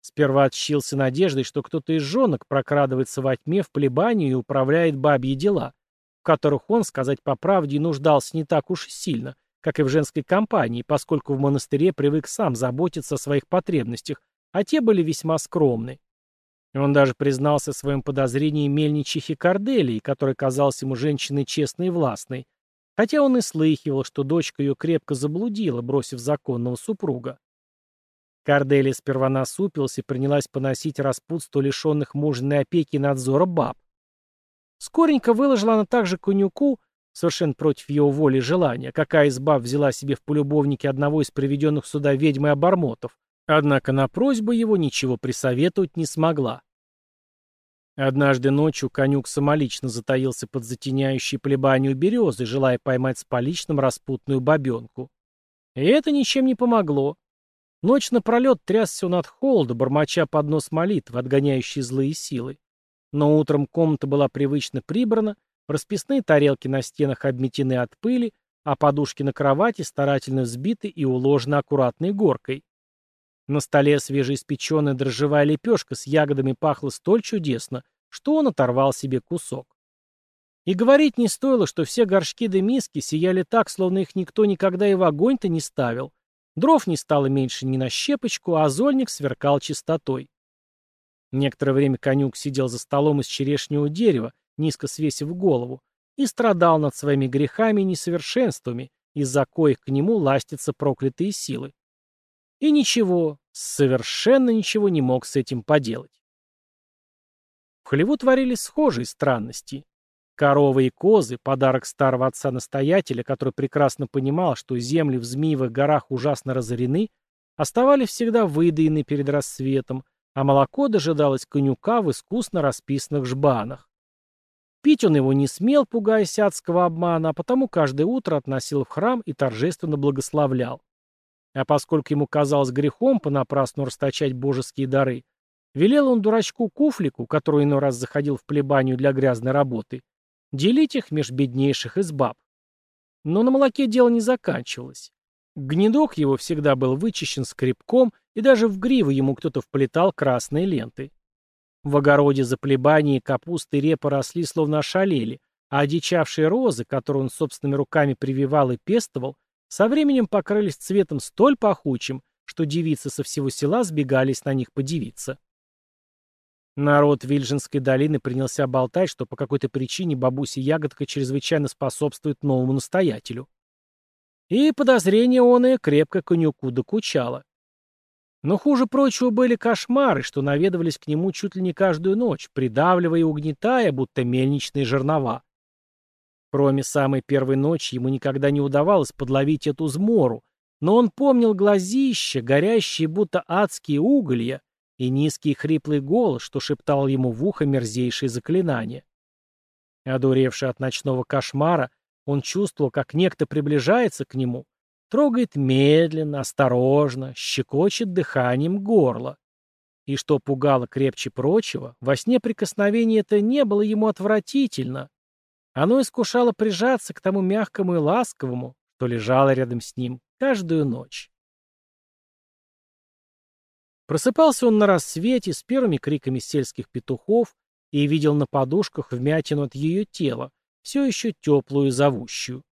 Сперва отщился надеждой, что кто-то из женок прокрадывается во тьме в плебанию и управляет бабьи дела, в которых он, сказать по правде, нуждался не так уж и сильно, как и в женской компании, поскольку в монастыре привык сам заботиться о своих потребностях, а те были весьма скромны. Он даже признался в своем подозрении мельничихе Корделии, которая казалась ему женщиной честной и властной, хотя он и слыхивал, что дочка ее крепко заблудила, бросив законного супруга. Корделия сперва насупилась и принялась поносить распутство лишенных мужной опеки и надзора баб. Скоренько выложила она также конюку, совершенно против его воли и желания, какая из баб взяла себе в полюбовнике одного из приведенных сюда ведьмы обормотов, однако на просьбу его ничего присоветовать не смогла. Однажды ночью конюк самолично затаился под затеняющей плебанию березы, желая поймать с поличным распутную бабенку. И это ничем не помогло. Ночь напролет трясся он от холода, бормоча под нос молитвы, отгоняющие злые силы. Но утром комната была привычно прибрана, расписные тарелки на стенах обметены от пыли, а подушки на кровати старательно взбиты и уложены аккуратной горкой. На столе свежеиспеченная дрожжевая лепешка с ягодами пахла столь чудесно, что он оторвал себе кусок. И говорить не стоило, что все горшки да миски сияли так, словно их никто никогда и в огонь-то не ставил. Дров не стало меньше ни на щепочку, а зольник сверкал чистотой. Некоторое время конюк сидел за столом из черешнего дерева, низко свесив голову, и страдал над своими грехами и несовершенствами, из-за коих к нему ластятся проклятые силы. И ничего, совершенно ничего не мог с этим поделать. В хлеву творились схожие странности. Коровы и козы, подарок старого отца-настоятеля, который прекрасно понимал, что земли в Змеевых горах ужасно разорены, оставались всегда выдаены перед рассветом, а молоко дожидалось конюка в искусно расписанных жбанах. Пить он его не смел, пугаясь адского обмана, а потому каждое утро относил в храм и торжественно благословлял. А поскольку ему казалось грехом понапрасну расточать божеские дары, велел он дурачку Куфлику, который иной раз заходил в плебанию для грязной работы, делить их меж беднейших из баб. Но на молоке дело не заканчивалось. Гнедок его всегда был вычищен скребком, и даже в гриву ему кто-то вплетал красные ленты. В огороде за плебанией капусты и репа росли словно ошалели, а одичавшие розы, которые он собственными руками прививал и пестовал, со временем покрылись цветом столь пахучим, что девицы со всего села сбегались на них подивиться. Народ Вильжинской долины принялся болтать, что по какой-то причине бабуся Ягодка чрезвычайно способствует новому настоятелю. И подозрение он и крепко конюку докучало. Но хуже прочего были кошмары, что наведывались к нему чуть ли не каждую ночь, придавливая и угнетая, будто мельничные жернова. Кроме самой первой ночи, ему никогда не удавалось подловить эту змору, но он помнил глазища, горящие будто адские уголья, и низкий хриплый голос, что шептал ему в ухо мерзейшие заклинания. Одуревший от ночного кошмара, он чувствовал, как некто приближается к нему, трогает медленно, осторожно, щекочет дыханием горло. И что пугало крепче прочего, во сне прикосновение это не было ему отвратительно. Оно искушало прижаться к тому мягкому и ласковому, что лежало рядом с ним каждую ночь. Просыпался он на рассвете с первыми криками сельских петухов и видел на подушках вмятину от ее тела, все еще теплую и зовущую.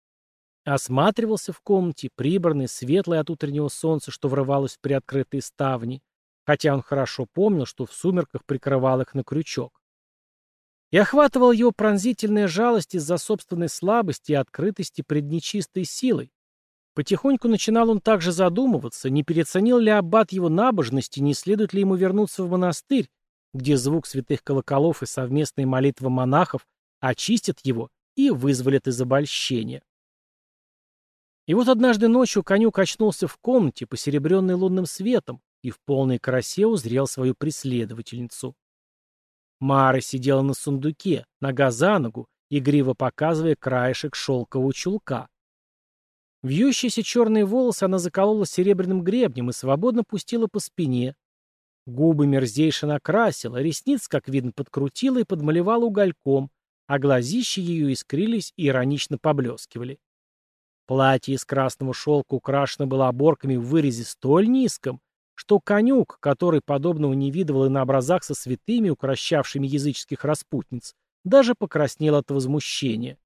Осматривался в комнате, прибранный, светлый от утреннего солнца, что врывалось в приоткрытые ставни, хотя он хорошо помнил, что в сумерках прикрывал их на крючок. И охватывал его пронзительная жалость из-за собственной слабости и открытости пред нечистой силой. Потихоньку начинал он также задумываться, не переоценил ли аббат его набожности, не следует ли ему вернуться в монастырь, где звук святых колоколов и совместные молитвы монахов очистят его и вызволят из обольщения. И вот однажды ночью коню качнулся в комнате, посеребренной лунным светом, и в полной красе узрел свою преследовательницу. Мара сидела на сундуке, нога за ногу, игриво показывая краешек шелкового чулка. Вьющиеся черные волосы она заколола серебряным гребнем и свободно пустила по спине. Губы мерзейше накрасила, ресниц, как видно, подкрутила и подмалевала угольком, а глазища ее искрились и иронично поблескивали. Платье из красного шелка украшено было оборками в вырезе столь низком, что конюк, который подобного не видывал и на образах со святыми, укращавшими языческих распутниц, даже покраснел от возмущения.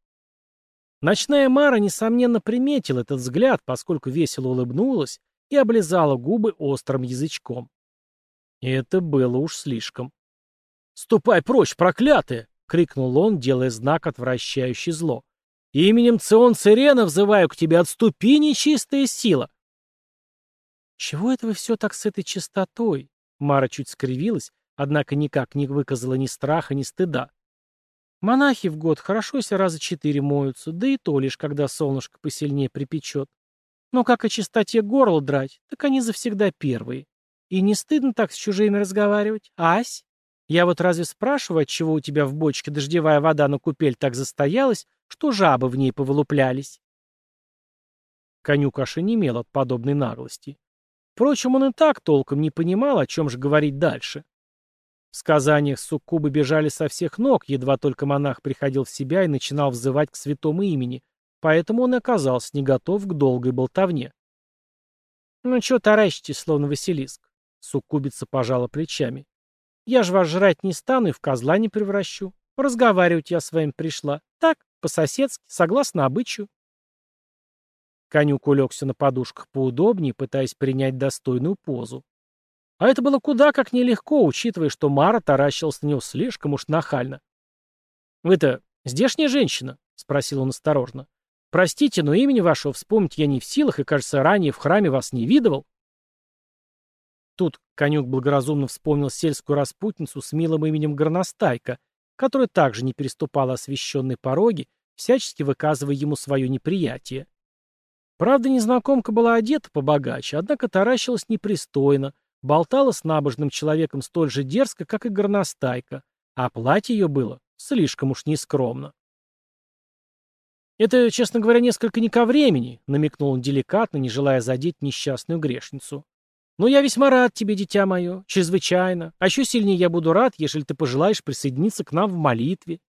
Ночная Мара, несомненно, приметила этот взгляд, поскольку весело улыбнулась и облизала губы острым язычком. И это было уж слишком. «Ступай прочь, проклятая!» — крикнул он, делая знак, отвращающий зло. «Именем Цион Цирена взываю к тебе, отступи, нечистая сила!» «Чего это вы все так с этой чистотой?» Мара чуть скривилась, однако никак не выказала ни страха, ни стыда. Монахи в год хорошо, если раза четыре моются, да и то лишь, когда солнышко посильнее припечет. Но как о чистоте горла драть, так они завсегда первые. И не стыдно так с чужими разговаривать, ась? Я вот разве спрашиваю, отчего у тебя в бочке дождевая вода на купель так застоялась, что жабы в ней повылуплялись? Конюк аж онемел от подобной наглости. Впрочем, он и так толком не понимал, о чем же говорить дальше. В сказаниях суккубы бежали со всех ног, едва только монах приходил в себя и начинал взывать к святому имени, поэтому он оказался не готов к долгой болтовне. «Ну чё таращитесь, словно Василиск?» Суккубица пожала плечами. «Я ж вас жрать не стану и в козла не превращу. Разговаривать я с вами пришла. Так, по-соседски, согласно обычаю». Конюк улегся на подушках поудобнее, пытаясь принять достойную позу. А это было куда как нелегко, учитывая, что Мара таращилась на него слишком уж нахально. «Вы-то здешняя женщина?» — спросил он осторожно. «Простите, но имени вашего вспомнить я не в силах, и, кажется, ранее в храме вас не видывал». Тут конюк благоразумно вспомнил сельскую распутницу с милым именем Горностайка, которая также не переступала освященные пороги, всячески выказывая ему свое неприятие. Правда, незнакомка была одета побогаче, однако таращилась непристойно, болтала с набожным человеком столь же дерзко, как и горностайка, а платье ее было слишком уж нескромно. «Это, честно говоря, несколько не ко времени», — намекнул он деликатно, не желая задеть несчастную грешницу. «Но я весьма рад тебе, дитя мое, чрезвычайно. А еще сильнее я буду рад, если ты пожелаешь присоединиться к нам в молитве.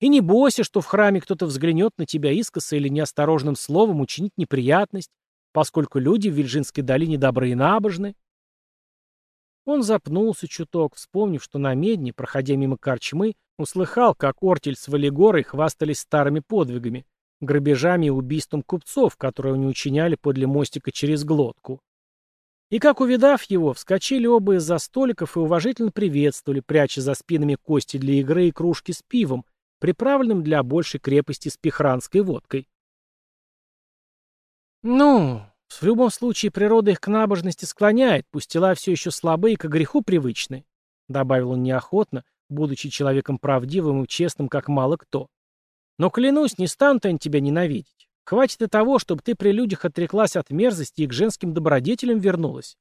И не бойся, что в храме кто-то взглянет на тебя искоса или неосторожным словом учинить неприятность, поскольку люди в Вильжинской долине добры и набожны. Он запнулся чуток, вспомнив, что на медне, проходя мимо корчмы, услыхал, как Ортель с Валигорой хвастались старыми подвигами, грабежами и убийством купцов, которые они учиняли подле мостика через глотку. И как, увидав его, вскочили оба из-за столиков и уважительно приветствовали, пряча за спинами кости для игры и кружки с пивом, приправленным для большей крепости с пихранской водкой. «Ну, в любом случае, природа их к набожности склоняет, пусть тела все еще слабые и к греху привычны, добавил он неохотно, будучи человеком правдивым и честным, как мало кто. Но, клянусь, не станут они тебя ненавидеть. Хватит и того, чтобы ты при людях отреклась от мерзости и к женским добродетелям вернулась.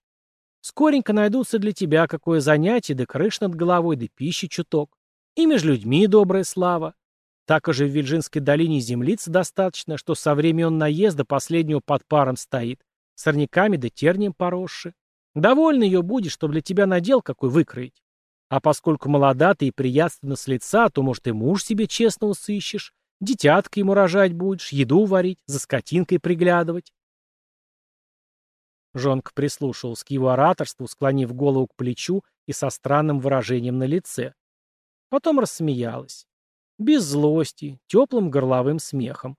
Скоренько найдутся для тебя какое занятие, да крыш над головой, да пищи чуток. И между людьми добрая слава. Так уже в Вильжинской долине землицы достаточно, что со времен наезда последнего под паром стоит, сорняками да тернием поросши. Довольно ее будет, чтобы для тебя надел какой выкроить. А поскольку молода ты и приятственно с лица, то, может, и муж себе честного сыщешь, детятка ему рожать будешь, еду варить, за скотинкой приглядывать. Жонка прислушивался к его ораторству, склонив голову к плечу и со странным выражением на лице. Потом рассмеялась. Без злости, теплым горловым смехом.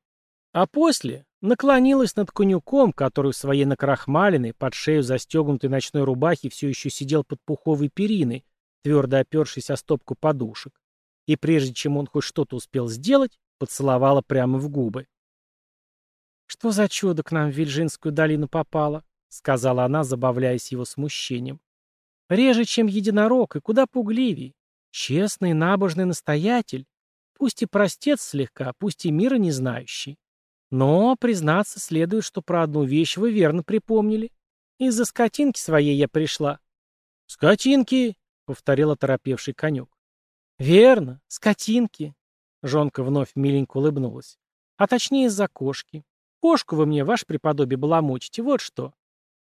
А после наклонилась над конюком, который в своей накрахмаленной, под шею застегнутой ночной рубахе все еще сидел под пуховой периной, твердо опершись о стопку подушек. И прежде чем он хоть что-то успел сделать, поцеловала прямо в губы. «Что за чудо к нам в Вильжинскую долину попало?» — сказала она, забавляясь его смущением. «Реже, чем единорог, и куда пугливей. Честный, набожный настоятель. Пусть и простец слегка, пусть и мира не знающий. Но, признаться, следует, что про одну вещь вы верно припомнили. Из-за скотинки своей я пришла». «Скотинки!» — повторил оторопевший конюк. «Верно, скотинки!» — жонка вновь миленько улыбнулась. «А точнее из-за кошки. Кошку вы мне, ваш преподобие, баламучите, вот что.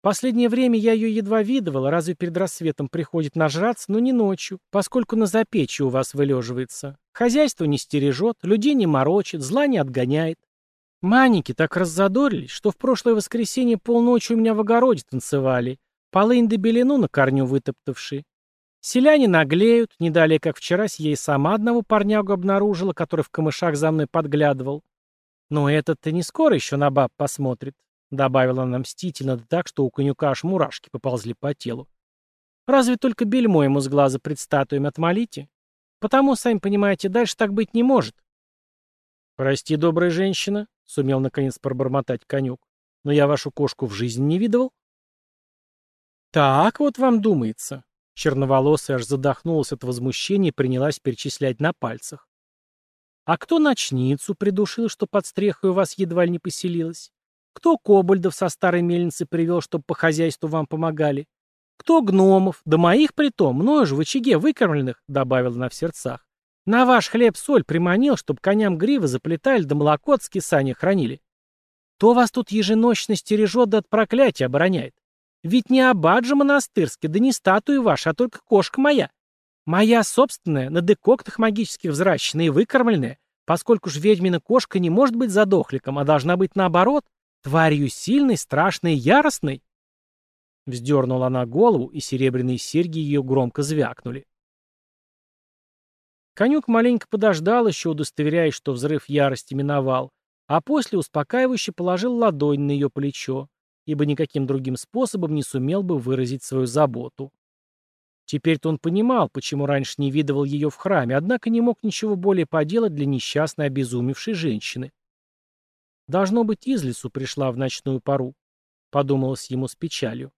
Последнее время я ее едва видывала, разве перед рассветом приходит нажраться, но не ночью, поскольку на запечье у вас вылеживается. Хозяйство не стережет, людей не морочит, зла не отгоняет. Маники так раззадорились, что в прошлое воскресенье полночи у меня в огороде танцевали, полынь да белину на корню вытоптавши. Селяне наглеют, не далее как вчера я и сама одного парнягу обнаружила, который в камышах за мной подглядывал. Но этот-то не скоро еще на баб посмотрит. Добавила она мстительно, так, что у конюка аж мурашки поползли по телу. Разве только бельмо ему с глаза пред статуями отмолите? Потому, сами понимаете, дальше так быть не может. «Прости, добрая женщина», — сумел наконец пробормотать конюк, «но я вашу кошку в жизни не видывал». «Так вот вам думается». Черноволосая аж задохнулась от возмущения и принялась перечислять на пальцах. «А кто ночницу придушил, что под стрехой у вас едва ли не поселилась? Кто кобальдов со старой мельницы привел, чтобы по хозяйству вам помогали? Кто гномов? Да моих притом, мною же в очаге выкормленных, — добавила она в сердцах. На ваш хлеб-соль приманил, чтобы коням гривы заплетали, да молоко от скисания хранили. Кто вас тут еженочно стережет да от проклятия обороняет? Ведь не аббат же монастырский, да не статуя ваша, а только кошка моя. Моя собственная, на декоктах магических взращенная и выкормленная, поскольку ж ведьмина кошка не может быть задохликом, а должна быть наоборот, Тварью сильной, страшной, яростной? Вздернула она голову, и серебряные серьги ее громко звякнули. Конюк маленько подождал, еще удостоверяясь, что взрыв ярости миновал, а после успокаивающе положил ладонь на ее плечо, ибо никаким другим способом не сумел бы выразить свою заботу. Теперь-то он понимал, почему раньше не видывал ее в храме, однако не мог ничего более поделать для несчастной обезумевшей женщины. Должно быть, из лесу пришла в ночную пару, подумалось ему с печалью.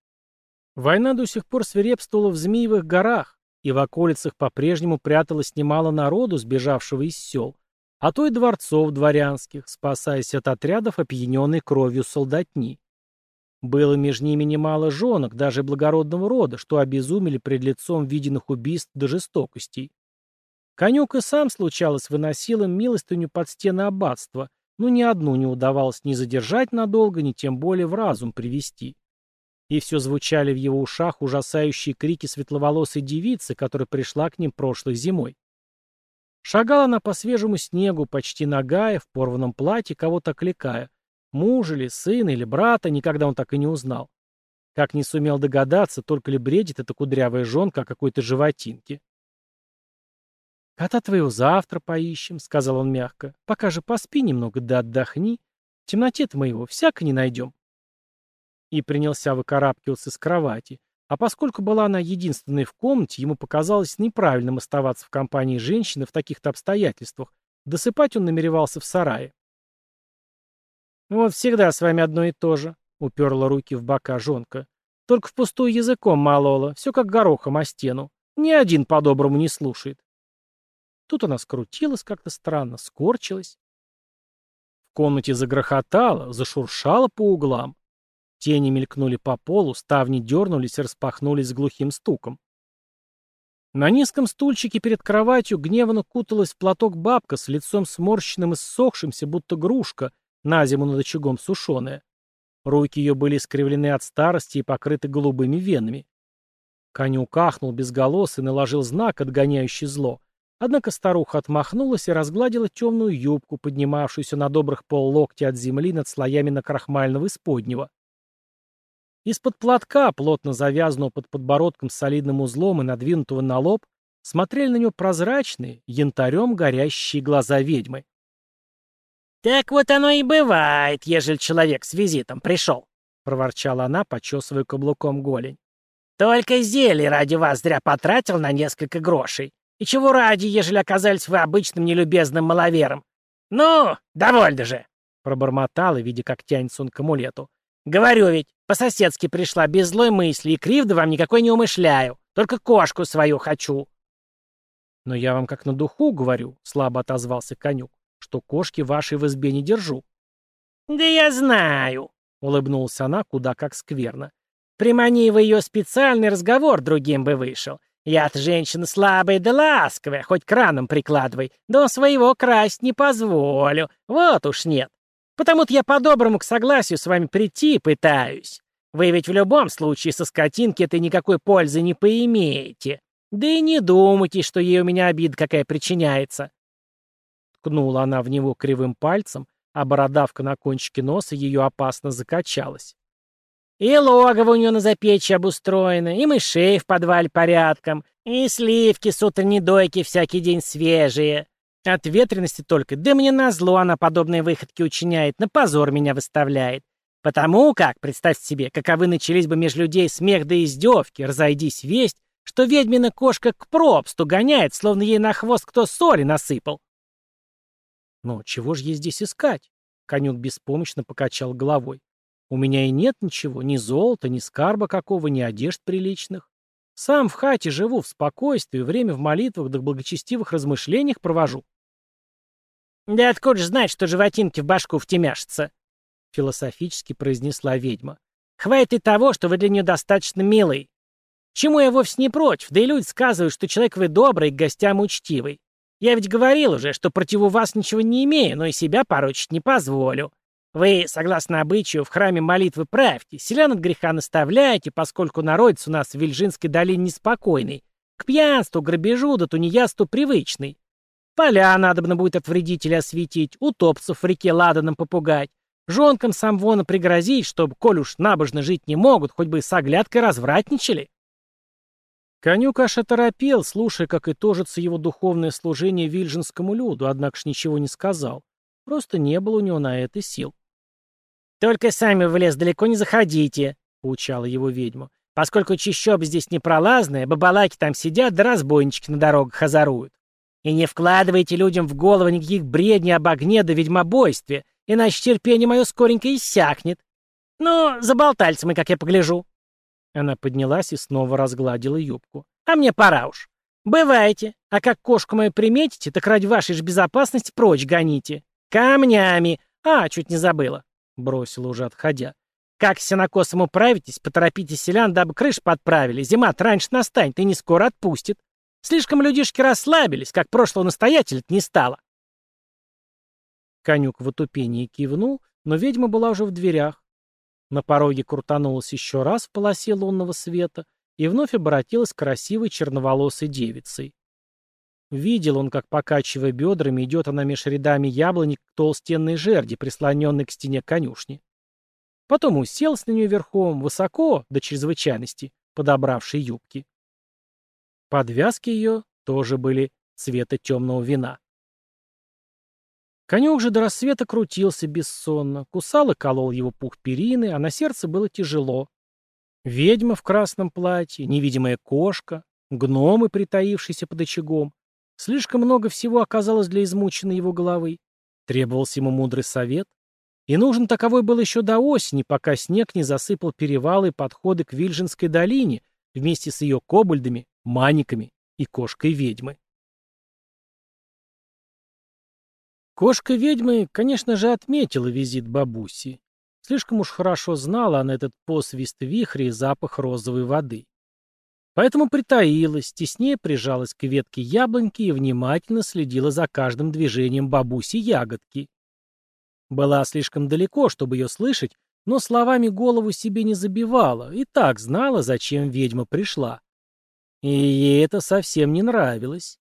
Война до сих пор свирепствовала в Змеевых горах, и в околицах по-прежнему пряталось немало народу, сбежавшего из сел, а то и дворцов дворянских, спасаясь от отрядов, опьяненной кровью солдатни. Было между ними немало женок, даже благородного рода, что обезумели пред лицом виденных убийств до жестокостей. Конюк и сам, случалось, выносил им милостыню под стены аббатства, но ни одну не удавалось ни задержать надолго, ни тем более в разум привести. И все звучали в его ушах ужасающие крики светловолосой девицы, которая пришла к ним прошлой зимой. Шагала она по свежему снегу, почти нагая, в порванном платье, кого-то окликая. Мужа ли, сына или брата, никогда он так и не узнал. Как не сумел догадаться, только ли бредит эта кудрявая жонка о какой-то животинке. «Кота твоего завтра поищем», — сказал он мягко. «Пока же поспи немного, да отдохни. В темноте-то мы его всяко не найдем». И принялся выкарабкиваться с кровати. А поскольку была она единственной в комнате, ему показалось неправильным оставаться в компании женщины в таких-то обстоятельствах. Досыпать он намеревался в сарае. «Вот всегда с вами одно и то же», — уперла руки в бока жонка. «Только впустую языком молола, все как горохом о стену. Ни один по-доброму не слушает. Тут она скрутилась как-то странно, скорчилась. комнате загрохотало, зашуршало по углам. Тени мелькнули по полу, ставни дернулись и распахнулись с глухим стуком. На низком стульчике перед кроватью гневно куталась в платок бабка с лицом сморщенным и ссохшимся, будто грушка, на зиму над очагом сушеная. Руки ее были искривлены от старости и покрыты голубыми венами. Конюк ахнул безголос и наложил знак, отгоняющий зло. Однако старуха отмахнулась и разгладила темную юбку, поднимавшуюся на добрых поллоктя от земли над слоями накрахмального исподнего. Из-под платка, плотно завязанного под подбородком солидным узлом и надвинутого на лоб, смотрели на него прозрачные, янтарем горящие глаза ведьмы. «Так вот оно и бывает, ежели человек с визитом пришел», — проворчала она, почесывая каблуком голень. «Только зелье ради вас зря потратил на несколько грошей. И чего ради, ежели оказались вы обычным нелюбезным маловером? Ну, довольно же!» — пробормотала, видя, как тянется он к амулету. «Говорю ведь, по-соседски пришла, без злой мысли, и кривды вам никакой не умышляю. Только кошку свою хочу». «Но я вам как на духу говорю», — слабо отозвался конюк, «что кошки вашей в избе не держу». «Да я знаю», — улыбнулась она куда как скверно. «Примани вы ее специальный разговор другим бы вышел. Я-то женщина слабая да ласковая, хоть краном прикладывай, но своего красть не позволю. Вот уж нет. Потому-то я по-доброму к согласию с вами прийти пытаюсь. Вы ведь в любом случае со скотинки этой никакой пользы не поимеете. Да и не думайте, что ей у меня обида какая причиняется. Ткнула она в него кривым пальцем, а бородавка на кончике носа ее опасно закачалась. И логово у нее на запечье обустроено, и мышей в подвале порядком, и сливки с утренней дойки всякий день свежие. От ветренности только, да мне назло она подобные выходки учиняет, на позор меня выставляет. Потому как, представьте себе, каковы начались бы между людей смех да издевки, разойдись весть, что ведьмина кошка к пробсту гоняет, словно ей на хвост кто соли насыпал. Но чего же ей здесь искать? Конюк беспомощно покачал головой. У меня и нет ничего, ни золота, ни скарба какого, ни одежд приличных. Сам в хате живу, в спокойствии, время в молитвах да благочестивых размышлениях провожу. «Да откуда же знать, что животинки в башку втемяшатся?» — философически произнесла ведьма. «Хватит и того, что вы для нее достаточно милый. Чему я вовсе не против, да и люди сказывают, что человек вы добрый, к гостям учтивый. Я ведь говорил уже, что против вас ничего не имею, но и себя порочить не позволю. Вы, согласно обычаю, в храме молитвы правьте, селян от греха наставляете, поскольку народец у нас в Вильжинской долине неспокойный, к пьянству, грабежу да тунеядству привычный. Поля надобно будет от вредителя осветить, утопцев в реке ладаном попугать, жонкам самвона пригрозить, чтобы, коль уж набожно жить не могут, хоть бы с оглядкой развратничали. Конюк аж оторопел, слушая, как и тожится его духовное служение вильжинскому люду, однако ж ничего не сказал. Просто не было у него на это сил. «Только сами в лес далеко не заходите», — поучала его ведьма. «Поскольку чищоб здесь непролазная, бабалаки там сидят, да разбойнички на дорогах озоруют. И не вкладывайте людям в голову никаких бредней об огне да ведьмобойстве, иначе терпение мое скоренько иссякнет. Ну, заболтались мы, как я погляжу». Она поднялась и снова разгладила юбку. «А мне пора уж. Бывайте. А как кошку мою приметите, так ради вашей же безопасности прочь гоните. Камнями. А, чуть не забыла бросила уже отходя. «Как сенокосом управитесь, поторопите селян, дабы крыш подправили. Зима-то раньше настанет и не скоро отпустит. Слишком людишки расслабились, как прошлого настоятеля не стало». Конюк в отупении кивнул, но ведьма была уже в дверях. На пороге крутанулась еще раз в полосе лунного света и вновь обратилась к красивой черноволосой девицей. Видел он, как, покачивая бедрами, идет она меж рядами яблоник к толстенной жерди, прислоненной к стене конюшни. Потом уселся на нее верхом, высоко, до чрезвычайности, подобравшей юбки. Подвязки ее тоже были цвета темного вина. Конюк же до рассвета крутился бессонно, кусал и колол его пух перины, а на сердце было тяжело. Ведьма в красном платье, невидимая кошка, гномы, притаившиеся под очагом, Слишком много всего оказалось для измученной его головы. Требовался ему мудрый совет. И нужен таковой был еще до осени, пока снег не засыпал перевалы и подходы к Вильжинской долине вместе с ее кобальдами, маниками и кошкой-ведьмы. Кошка ведьмы, конечно же, отметила визит бабуси. Слишком уж хорошо знала она этот посвист вихря и запах розовой воды. Поэтому притаилась, теснее прижалась к ветке яблоньки и внимательно следила за каждым движением бабуси-ягодки. Была слишком далеко, чтобы ее слышать, но словами голову себе не забивала, и так знала, зачем ведьма пришла. И ей это совсем не нравилось.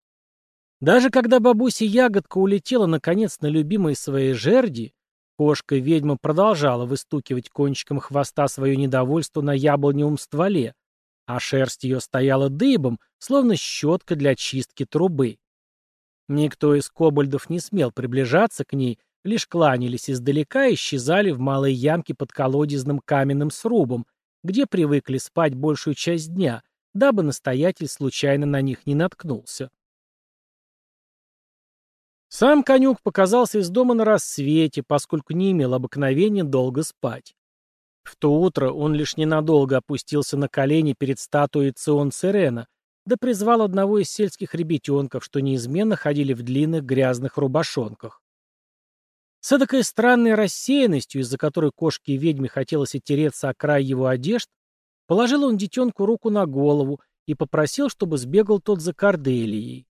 Даже когда бабуся-ягодка улетела наконец на любимой своей жерди, кошка-ведьма продолжала выстукивать кончиком хвоста свое недовольство на яблоневом стволе, а шерсть ее стояла дыбом, словно щетка для чистки трубы. Никто из кобальдов не смел приближаться к ней, лишь кланялись издалека и исчезали в малой ямке под колодезным каменным срубом, где привыкли спать большую часть дня, дабы настоятель случайно на них не наткнулся. Сам конюк показался из дома на рассвете, поскольку не имел обыкновения долго спать. В то утро он лишь ненадолго опустился на колени перед статуей Цион Церена, да призвал одного из сельских ребятенков, что неизменно ходили в длинных грязных рубашонках. С эдакой странной рассеянностью, из-за которой кошке и ведьме хотелось отереться о край его одежд, положил он детенку руку на голову и попросил, чтобы сбегал тот за Корделией.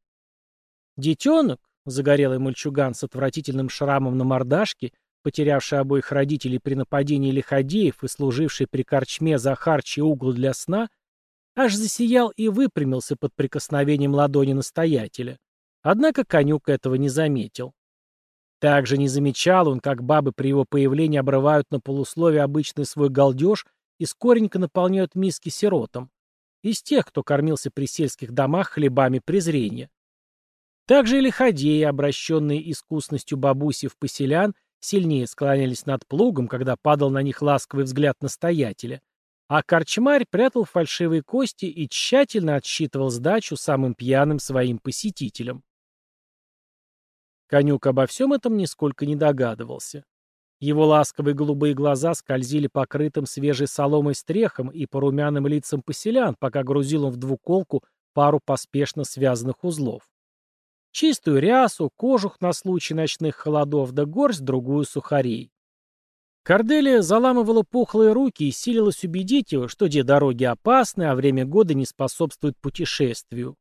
Детенок, загорелый мальчуган с отвратительным шрамом на мордашке, потерявший обоих родителей при нападении лиходеев и служивший при корчме за харчи угол для сна, аж засиял и выпрямился под прикосновением ладони настоятеля. Однако конюк этого не заметил. Также не замечал он, как бабы при его появлении обрывают на полусловие обычный свой галдеж и скоренько наполняют миски сиротам. Из тех, кто кормился при сельских домах хлебами презрения. Также и лиходеи, обращенные искусностью бабуси в поселян, сильнее склонялись над плугом, когда падал на них ласковый взгляд настоятеля, а корчмарь прятал фальшивые кости и тщательно отсчитывал сдачу самым пьяным своим посетителям. Конюк обо всем этом нисколько не догадывался. Его ласковые голубые глаза скользили покрытым свежей соломой стрехом и по румяным лицам поселян, пока грузил он в двуколку пару поспешно связанных узлов. Чистую рясу, кожух на случай ночных холодов, да горсть другую сухарей. Корделия заламывала пухлые руки и силилась убедить его, что где дороги опасны, а время года не способствует путешествию.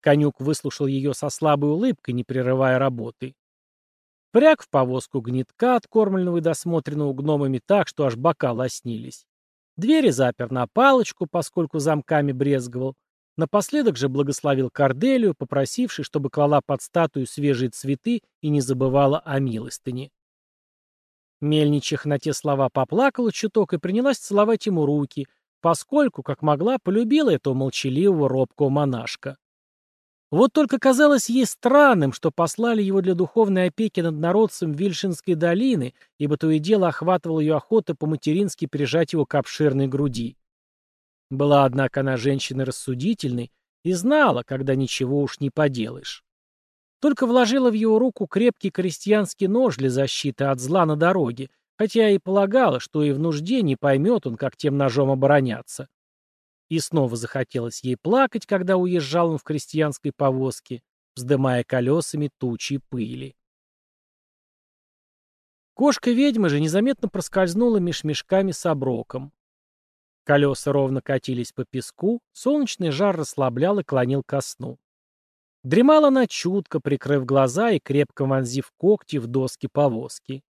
Конюк выслушал ее со слабой улыбкой, не прерывая работы. Пряг в повозку гнетка, откормленного и досмотренного гномами так, что аж бока лоснились. Двери запер на палочку, поскольку замками брезговал. Напоследок же благословил Корделию, попросивший, чтобы клала под статую свежие цветы и не забывала о милостыне. Мельничих на те слова поплакала чуток и принялась целовать ему руки, поскольку, как могла, полюбила этого молчаливого робкого монашка. Вот только казалось ей странным, что послали его для духовной опеки над народцем Вильшинской долины, ибо то и дело охватывал ее охота по-матерински прижать его к обширной груди. Была, однако, она женщина рассудительной и знала, когда ничего уж не поделаешь. Только вложила в его руку крепкий крестьянский нож для защиты от зла на дороге, хотя и полагала, что и в нужде не поймет он, как тем ножом обороняться. И снова захотелось ей плакать, когда уезжал он в крестьянской повозке, вздымая колесами тучи пыли. Кошка-ведьма же незаметно проскользнула меж мешками с оброком. Колеса ровно катились по песку, солнечный жар расслаблял и клонил ко сну. Дремала она чутко, прикрыв глаза и крепко вонзив когти в доски повозки.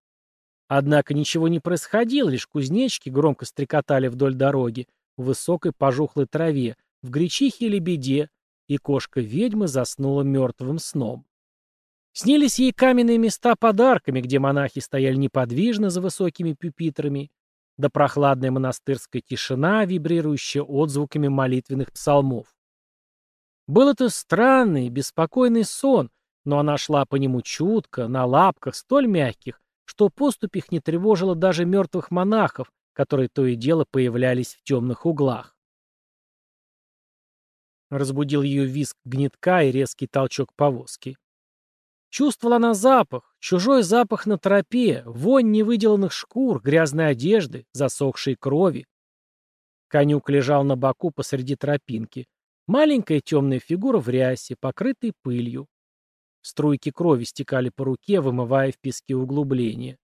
Однако ничего не происходило, лишь кузнечки громко стрекотали вдоль дороги, в высокой пожухлой траве, в гречихе и лебеде, и кошка-ведьмы заснула мертвым сном. Снились ей каменные места подарками, где монахи стояли неподвижно за высокими пюпитрами, да прохладная монастырская тишина, вибрирующая отзвуками молитвенных псалмов. Был это странный, беспокойный сон, но она шла по нему чутко, на лапках, столь мягких, что поступь их не тревожила даже мертвых монахов, которые то и дело появлялись в темных углах. Разбудил ее визг гнетка и резкий толчок повозки. Чувствовала она запах, чужой запах на тропе, вонь невыделанных шкур, грязной одежды, засохшей крови. Конюк лежал на боку посреди тропинки. Маленькая темная фигура в рясе, покрытой пылью. Струйки крови стекали по руке, вымывая в песке углубления.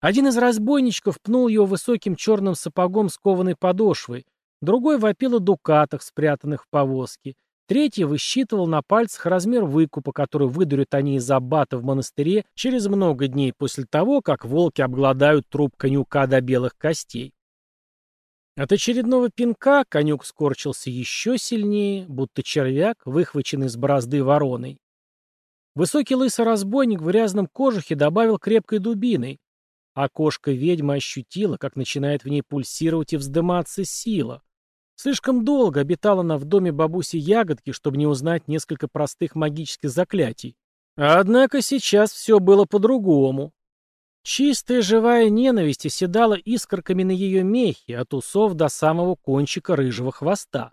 Один из разбойничков пнул его высоким черным сапогом с кованой подошвой, другой вопил о дукатах, спрятанных в повозке, третий высчитывал на пальцах размер выкупа, который выдурят они из аббата в монастыре через много дней после того, как волки обгладают труп конюка до белых костей. От очередного пинка конюк скорчился еще сильнее, будто червяк, выхваченный с борозды вороной. Высокий лысый разбойник в грязном кожухе добавил крепкой дубиной, а кошка-ведьма ощутила, как начинает в ней пульсировать и вздыматься сила. Слишком долго обитала она в доме бабуси Ягодки, чтобы не узнать несколько простых магических заклятий. Однако сейчас все было по-другому. Чистая живая ненависть оседала искорками на ее мехе, от усов до самого кончика рыжего хвоста.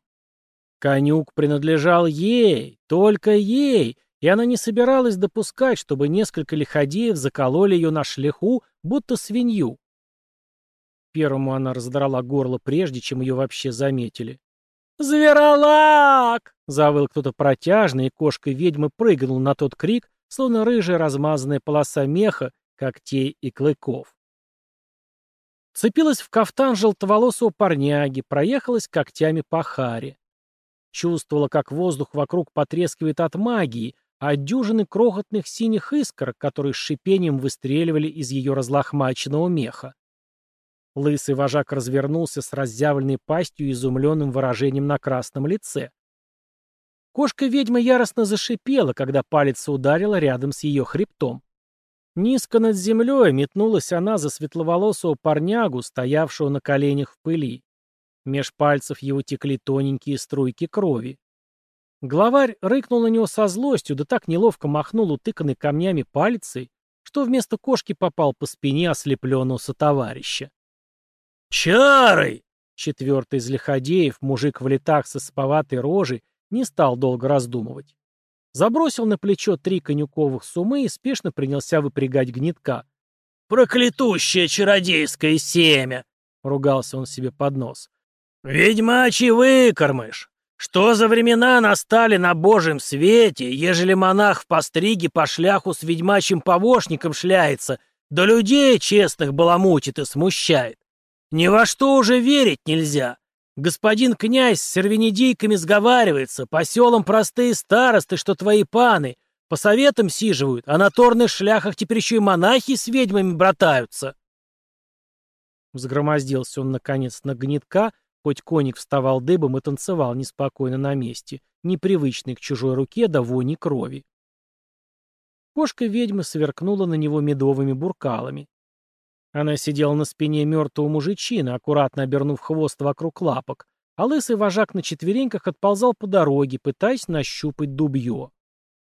Конюк принадлежал ей, только ей, и она не собиралась допускать, чтобы несколько лиходеев закололи ее на шлеху, будто свинью. Первому она раздрала горло, прежде чем ее вообще заметили. «Зверолак!» — завыл кто-то протяжно, и кошка-ведьмы прыгнула на тот крик, словно рыжая размазанная полоса меха, когтей и клыков. Цепилась в кафтан желтоволосого парняги, проехалась когтями по харе. Чувствовала, как воздух вокруг потрескивает от магии, а от дюжины крохотных синих искр, которые с шипением выстреливали из ее разлохмаченного меха. Лысый вожак развернулся с разъявленной пастью и изумленным выражением на красном лице. Кошка-ведьма яростно зашипела, когда палец ударила рядом с ее хребтом. Низко над землей метнулась она за светловолосого парнягу, стоявшего на коленях в пыли. Меж пальцев его текли тоненькие струйки крови. Главарь рыкнул на него со злостью, да так неловко махнул утыканный камнями пальцей, что вместо кошки попал по спине ослепленного сотоварища. «Чары!» Четвертый из лиходеев, мужик в летах со споватой рожей, не стал долго раздумывать. Забросил на плечо три конюковых сумы и спешно принялся выпрягать гнетка. «Проклятущее чародейское семя!» — ругался он себе под нос. «Ведьмачий выкормыш! Что за времена настали на божьем свете, ежели монах в постриге по шляху с ведьмачьим повошником шляется, да людей честных баламутит и смущает? Ни во что уже верить нельзя!» Господин князь с сервенедийками сговаривается, по селам простые старосты, что твои паны, по советам сиживают, а на торных шляхах теперь еще и монахи с ведьмами братаются. Взгромоздился он, наконец, на гнетка, хоть коник вставал дыбом и танцевал неспокойно на месте, непривычный к чужой руке до вони крови. Кошка ведьмы сверкнула на него медовыми буркалами. Она сидела на спине мертвого мужичина, аккуратно обернув хвост вокруг лапок, а лысый вожак на четвереньках отползал по дороге, пытаясь нащупать дубье.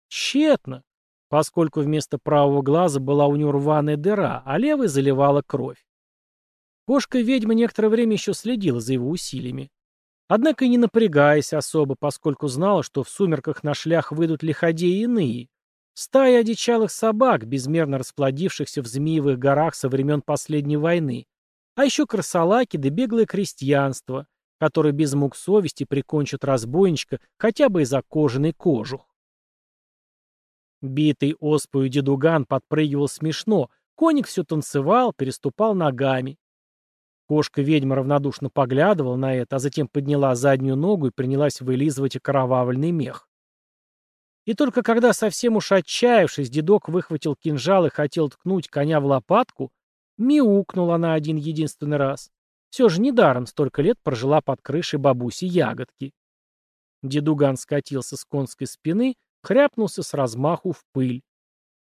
Тщетно, поскольку вместо правого глаза была у него рваная дыра, а левый заливала кровь. Кошка-ведьма некоторое время еще следила за его усилиями. Однако и не напрягаясь особо, поскольку знала, что в сумерках на шлях выйдут лиходеи иные, Стая одичалых собак, безмерно расплодившихся в Змеевых горах со времен последней войны, а еще красолаки да беглое крестьянство, которое без мук совести прикончат разбойничка хотя бы из-за кожаный кожух. Битый оспою дедуган подпрыгивал смешно, коник все танцевал, переступал ногами. Кошка-ведьма равнодушно поглядывала на это, а затем подняла заднюю ногу и принялась вылизывать окровавленный мех. И только когда, совсем уж отчаявшись, дедок выхватил кинжал и хотел ткнуть коня в лопатку, мяукнула она один единственный раз. Все же недаром столько лет прожила под крышей бабуси ягодки. Дедуган скатился с конской спины, хряпнулся с размаху в пыль.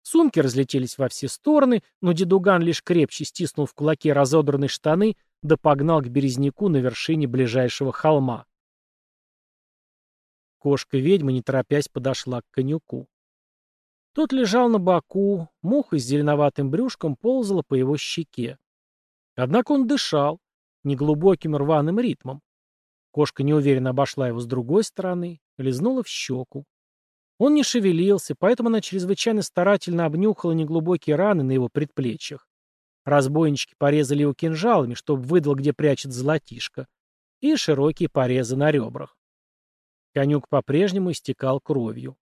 Сумки разлетелись во все стороны, но дедуган лишь крепче стиснул в кулаке разодранные штаны да погнал к березняку на вершине ближайшего холма. Кошка-ведьма, не торопясь, подошла к конюку. Тот лежал на боку, муха с зеленоватым брюшком ползала по его щеке. Однако он дышал, неглубоким рваным ритмом. Кошка неуверенно обошла его с другой стороны, лизнула в щеку. Он не шевелился, поэтому она чрезвычайно старательно обнюхала неглубокие раны на его предплечьях. Разбойнички порезали его кинжалами, чтобы выдал, где прячет золотишко, и широкие порезы на ребрах. Конюк по-прежнему истекал кровью.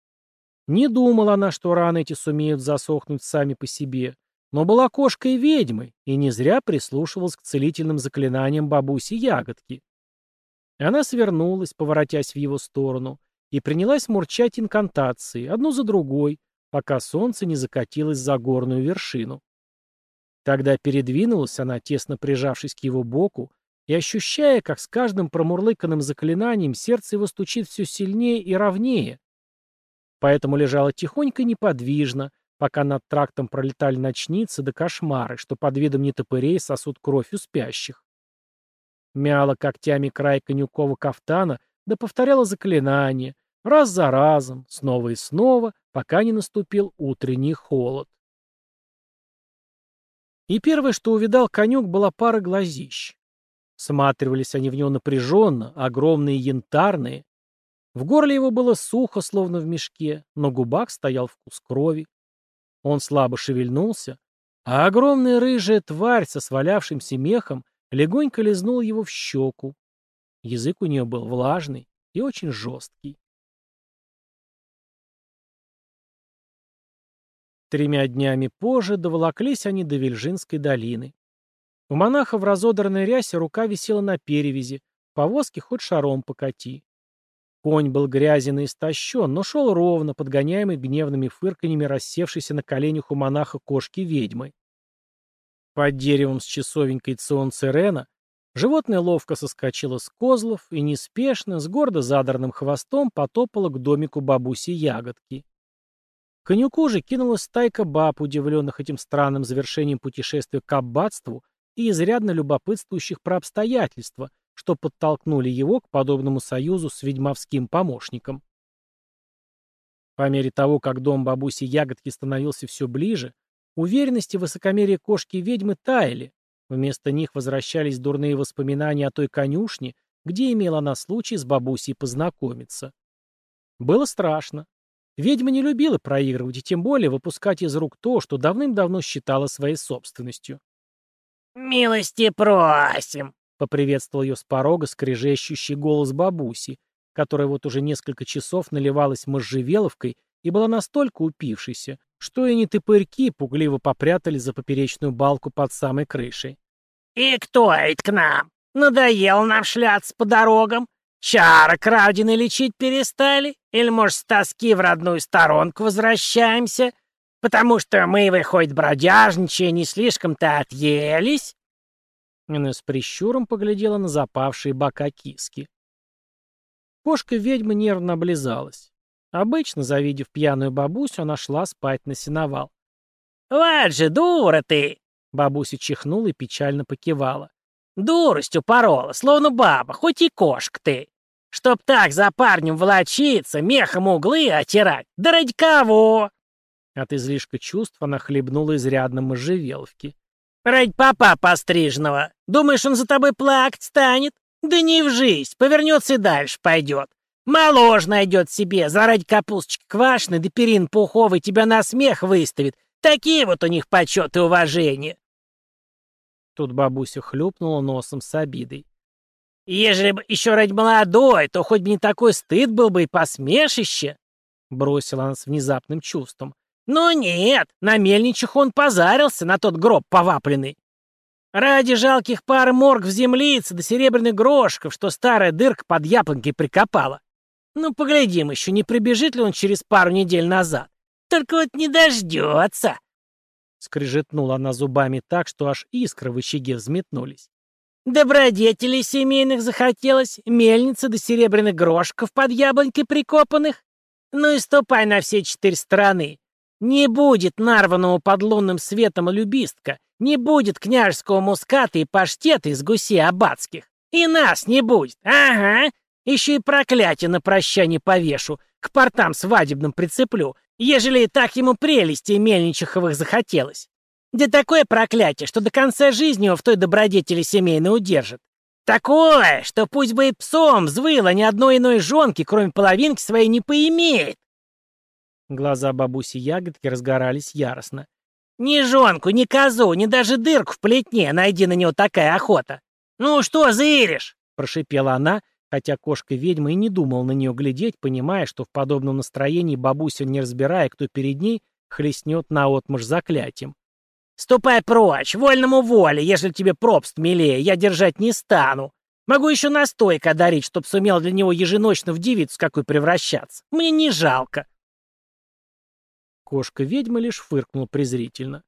Не думала она, что раны эти сумеют засохнуть сами по себе, но была кошкой-ведьмой и не зря прислушивалась к целительным заклинаниям бабуси-ягодки. Она свернулась, поворотясь в его сторону, и принялась мурчать инкантации, одну за другой, пока солнце не закатилось за горную вершину. Тогда передвинулась она, тесно прижавшись к его боку, и ощущая, как с каждым промурлыканным заклинанием сердце его стучит все сильнее и ровнее. Поэтому лежала тихонько неподвижно, пока над трактом пролетали ночницы да кошмары, что под видом нетопырей сосут кровь у спящих. Мяла когтями край конюкова кафтана, да повторяла заклинание, раз за разом, снова и снова, пока не наступил утренний холод. И первое, что увидал конюк, была пара глазищ. Сматривались они в него напряженно, огромные янтарные. В горле его было сухо, словно в мешке, но губах стоял вкус крови. Он слабо шевельнулся, а огромная рыжая тварь со свалявшимся мехом легонько лизнул его в щеку. Язык у нее был влажный и очень жесткий. Тремя днями позже доволоклись они до Вильжинской долины. У монаха в разодранной рясе рука висела на перевязи, повозки хоть шаром покати. Конь был грязен и истощен, но шел ровно, подгоняемый гневными фырканьями рассевшейся на коленях у монаха кошки-ведьмы. Под деревом с часовенькой Цион Церена животное ловко соскочило с козлов и неспешно, с гордо задранным хвостом потопало к домику бабуси-ягодки. К конюку же кинулась стайка баб, удивленных этим странным завершением путешествия к аббатству и изрядно любопытствующих про обстоятельства, что подтолкнули его к подобному союзу с ведьмовским помощником. По мере того, как дом бабуси Ягодки становился все ближе, уверенность и высокомерие кошки-ведьмы таяли, вместо них возвращались дурные воспоминания о той конюшне, где имела она случай с бабусей познакомиться. Было страшно. Ведьма не любила проигрывать и тем более выпускать из рук то, что давным-давно считала своей собственностью. «Милости просим!» Поприветствовал ее с порога скрежещущий голос бабуси, которая вот уже несколько часов наливалась можжевеловкой и была настолько упившейся, что и не топырьки пугливо попрятали за поперечную балку под самой крышей. «И кто это к нам? Надоел нам шляться по дорогам? Чары крадены лечить перестали? Или, может, с тоски в родную сторонку возвращаемся? Потому что мы, выходит, бродяжничая, не слишком-то отъелись?» Она с прищуром поглядела на запавшие бока киски. Кошка-ведьма нервно облизалась. Обычно, завидев пьяную бабусю, она шла спать на сеновал. «Вот же дура ты!» Бабуся чихнула и печально покивала. «Дуростью порола, словно баба, хоть и кошка ты. Чтоб так за парнем волочиться, мехом углы отирать, да ради кого?» От излишка чувств она хлебнула изрядно можжевеловки. «Ради папа пострижного. Думаешь, он за тобой плакать станет? Да не в жизнь, повернется и дальше пойдет. Молож найдет себе, заради капусточки квашеной да перин пуховый тебя на смех выставит. Такие вот у них почет и уважение». Тут бабуся хлюпнула носом с обидой. «Ежели бы еще ради молодой, то хоть бы не такой стыд был бы и посмешище!» Бросила она с внезапным чувством. Но нет, на мельничих он позарился на тот гроб повапленный. Ради жалких пар морг в землице до серебряных грошков, что старая дырка под яблонькой прикопала. Ну, поглядим еще, не прибежит ли он через пару недель назад. Только вот не дождется. Скрежетнула она зубами так, что аж искры в очаге взметнулись. Добродетелей семейных захотелось, мельницы до серебряных грошков под яблонькой прикопанных. Ну и ступай на все четыре стороны. Не будет нарванного под лунным светом любистка, не будет княжеского муската и паштета из гусей аббатских. И нас не будет, ага. Еще и проклятие на прощание повешу, к портам свадебным прицеплю, ежели так ему прелести мельничиховых захотелось. Да такое проклятие, что до конца жизни его в той добродетели семейной удержит. Такое, что пусть бы и псом взвыло, ни одной иной жонки, кроме половинки своей, не поимеет. Глаза бабуси ягодки разгорались яростно. «Ни жонку, ни козу, ни даже дырку в плетне, найди на него такая охота! Ну что зыришь?» — прошипела она, хотя кошка-ведьма и не думал на нее глядеть, понимая, что в подобном настроении бабуся, не разбирая, кто перед ней, хлестнет наотмашь заклятием. «Ступай прочь, вольному воле, ежели тебе пропст милее, я держать не стану. Могу еще настойка дарить, чтоб сумел для него еженочно в девицу какой превращаться. Мне не жалко». Кошка-ведьма лишь фыркнула презрительно.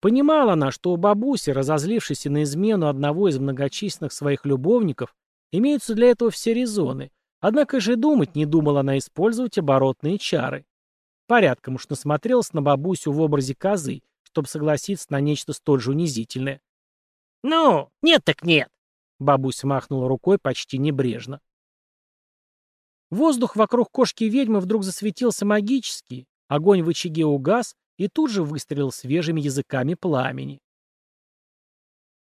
Понимала она, что у бабуси, разозлившейся на измену одного из многочисленных своих любовников, имеются для этого все резоны, однако же думать не думала она использовать оборотные чары. Порядком уж насмотрелась на бабусю в образе козы, чтобы согласиться на нечто столь же унизительное. «Ну, нет так нет!» Бабуся махнула рукой почти небрежно. Воздух вокруг кошки-ведьмы вдруг засветился магически, огонь в очаге угас и тут же выстрелил свежими языками пламени.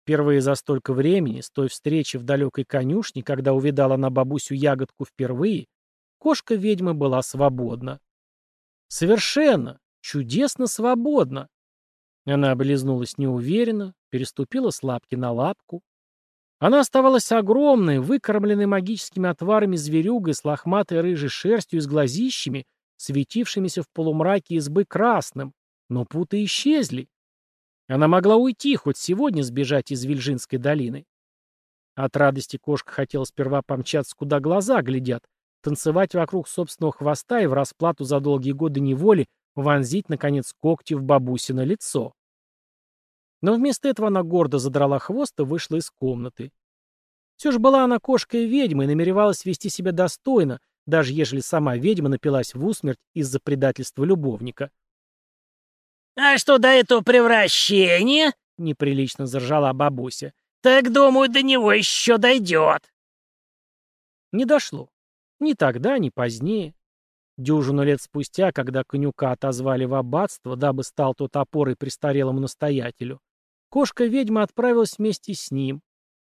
Впервые за столько времени, с той встречи в далекой конюшне, когда увидала на бабусю ягодку впервые, кошка-ведьма была свободна. Совершенно, чудесно свободна. Она облизнулась неуверенно, переступила с лапки на лапку. Она оставалась огромной, выкормленной магическими отварами зверюгой с лохматой рыжей шерстью и с глазищами, светившимися в полумраке избы красным, но путы исчезли. Она могла уйти, хоть сегодня сбежать из Вильжинской долины. От радости кошка хотела сперва помчаться, куда глаза глядят, танцевать вокруг собственного хвоста и в расплату за долгие годы неволи вонзить, наконец, когти в бабусино лицо. Но вместо этого она гордо задрала хвост и вышла из комнаты. Все же была она кошкой ведьмой и намеревалась вести себя достойно, даже ежели сама ведьма напилась в усмерть из-за предательства любовника. «А что до этого превращения?» — неприлично заржала бабуся. «Так, думаю, до него еще дойдет». Не дошло. Ни тогда, ни позднее. Дюжину лет спустя, когда конюка отозвали в аббатство, дабы стал тот опорой престарелому настоятелю, кошка-ведьма отправилась вместе с ним,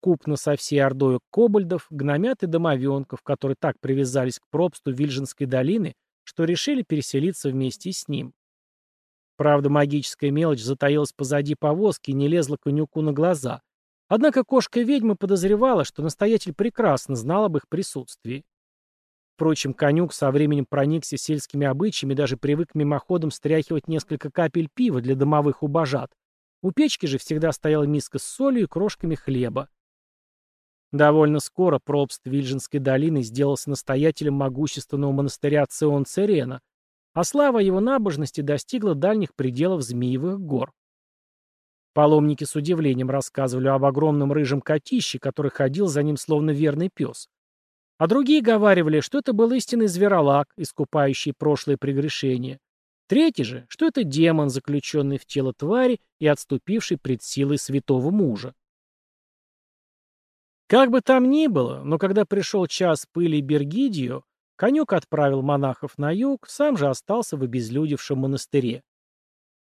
купно со всей ордою кобальдов, гномят и домовенков, которые так привязались к пропсту Вильжинской долины, что решили переселиться вместе с ним. Правда, магическая мелочь затаилась позади повозки и не лезла конюку на глаза. Однако кошка-ведьма подозревала, что настоятель прекрасно знал об их присутствии. Впрочем, конюк со временем проникся сельскими обычаями и даже привык мимоходом стряхивать несколько капель пива для домовых убожат. У печки же всегда стояла миска с солью и крошками хлеба. Довольно скоро пропст Вильжинской долины сделался настоятелем могущественного монастыря Цион-Церена, а слава его набожности достигла дальних пределов Змеевых гор. Паломники с удивлением рассказывали об огромном рыжем котище, который ходил за ним словно верный пес. А другие говаривали, что это был истинный зверолак, искупающий прошлые прегрешения. Третий же, что это демон, заключенный в тело твари и отступивший пред силой святого мужа. Как бы там ни было, но когда пришел час пыли Бергидио, конюк отправил монахов на юг, сам же остался в обезлюдевшем монастыре.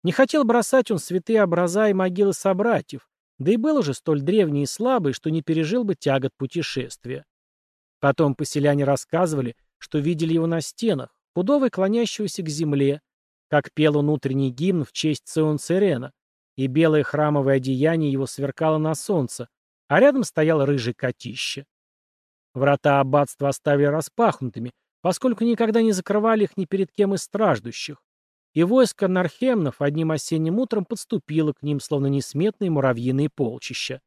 Не хотел бросать он святые образа и могилы собратьев, да и был уже столь древний и слабый, что не пережил бы тягот путешествия. Потом поселяне рассказывали, что видели его на стенах, худого клонящегося к земле, как пел он утренний гимн в честь Цион Церена, и белое храмовое одеяние его сверкало на солнце, а рядом стоял рыжий котище. Врата аббатства оставили распахнутыми, поскольку никогда не закрывали их ни перед кем из страждущих, и войско нархемнов одним осенним утром подступило к ним, словно несметные муравьиные полчища.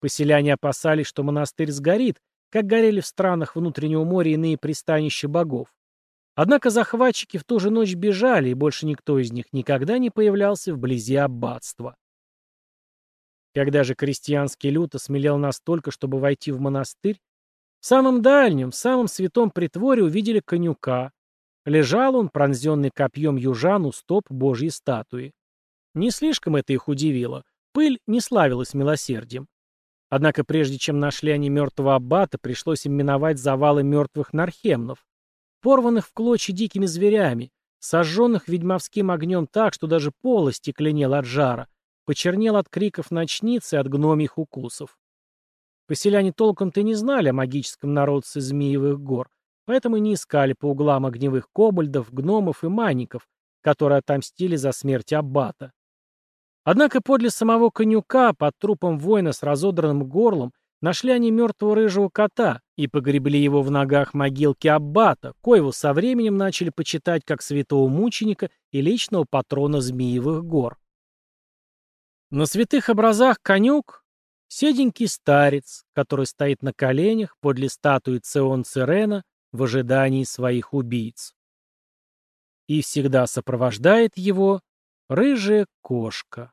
Поселяне опасались, что монастырь сгорит, как горели в странах внутреннего моря иные пристанища богов. Однако захватчики в ту же ночь бежали, и больше никто из них никогда не появлялся вблизи аббатства. Когда же крестьянский люд осмелел настолько, чтобы войти в монастырь, в самом дальнем, в самом святом притворе увидели конюка. Лежал он, пронзенный копьем южан у стоп божьей статуи. Не слишком это их удивило. Пыль не славилась милосердием. Однако прежде чем нашли они мертвого аббата, пришлось им миновать завалы мертвых нархемнов, порванных в клочья дикими зверями, сожженных ведьмовским огнем так, что даже пол остекленел от жара, Почернел от криков ночниц и от гномьих укусов. Поселяне толком-то не знали о магическом народце Змеевых гор, поэтому не искали по углам огневых кобальдов, гномов и маников, которые отомстили за смерть аббата. Однако подле самого конюка, под трупом воина с разодранным горлом, Нашли они мертвого рыжего кота и погребли его в ногах могилки Аббата, коего со временем начали почитать как святого мученика и личного патрона Змеевых гор. На святых образах конюк — седенький старец, который стоит на коленях подле статуи Цеон Церена в ожидании своих убийц. И всегда сопровождает его рыжая кошка.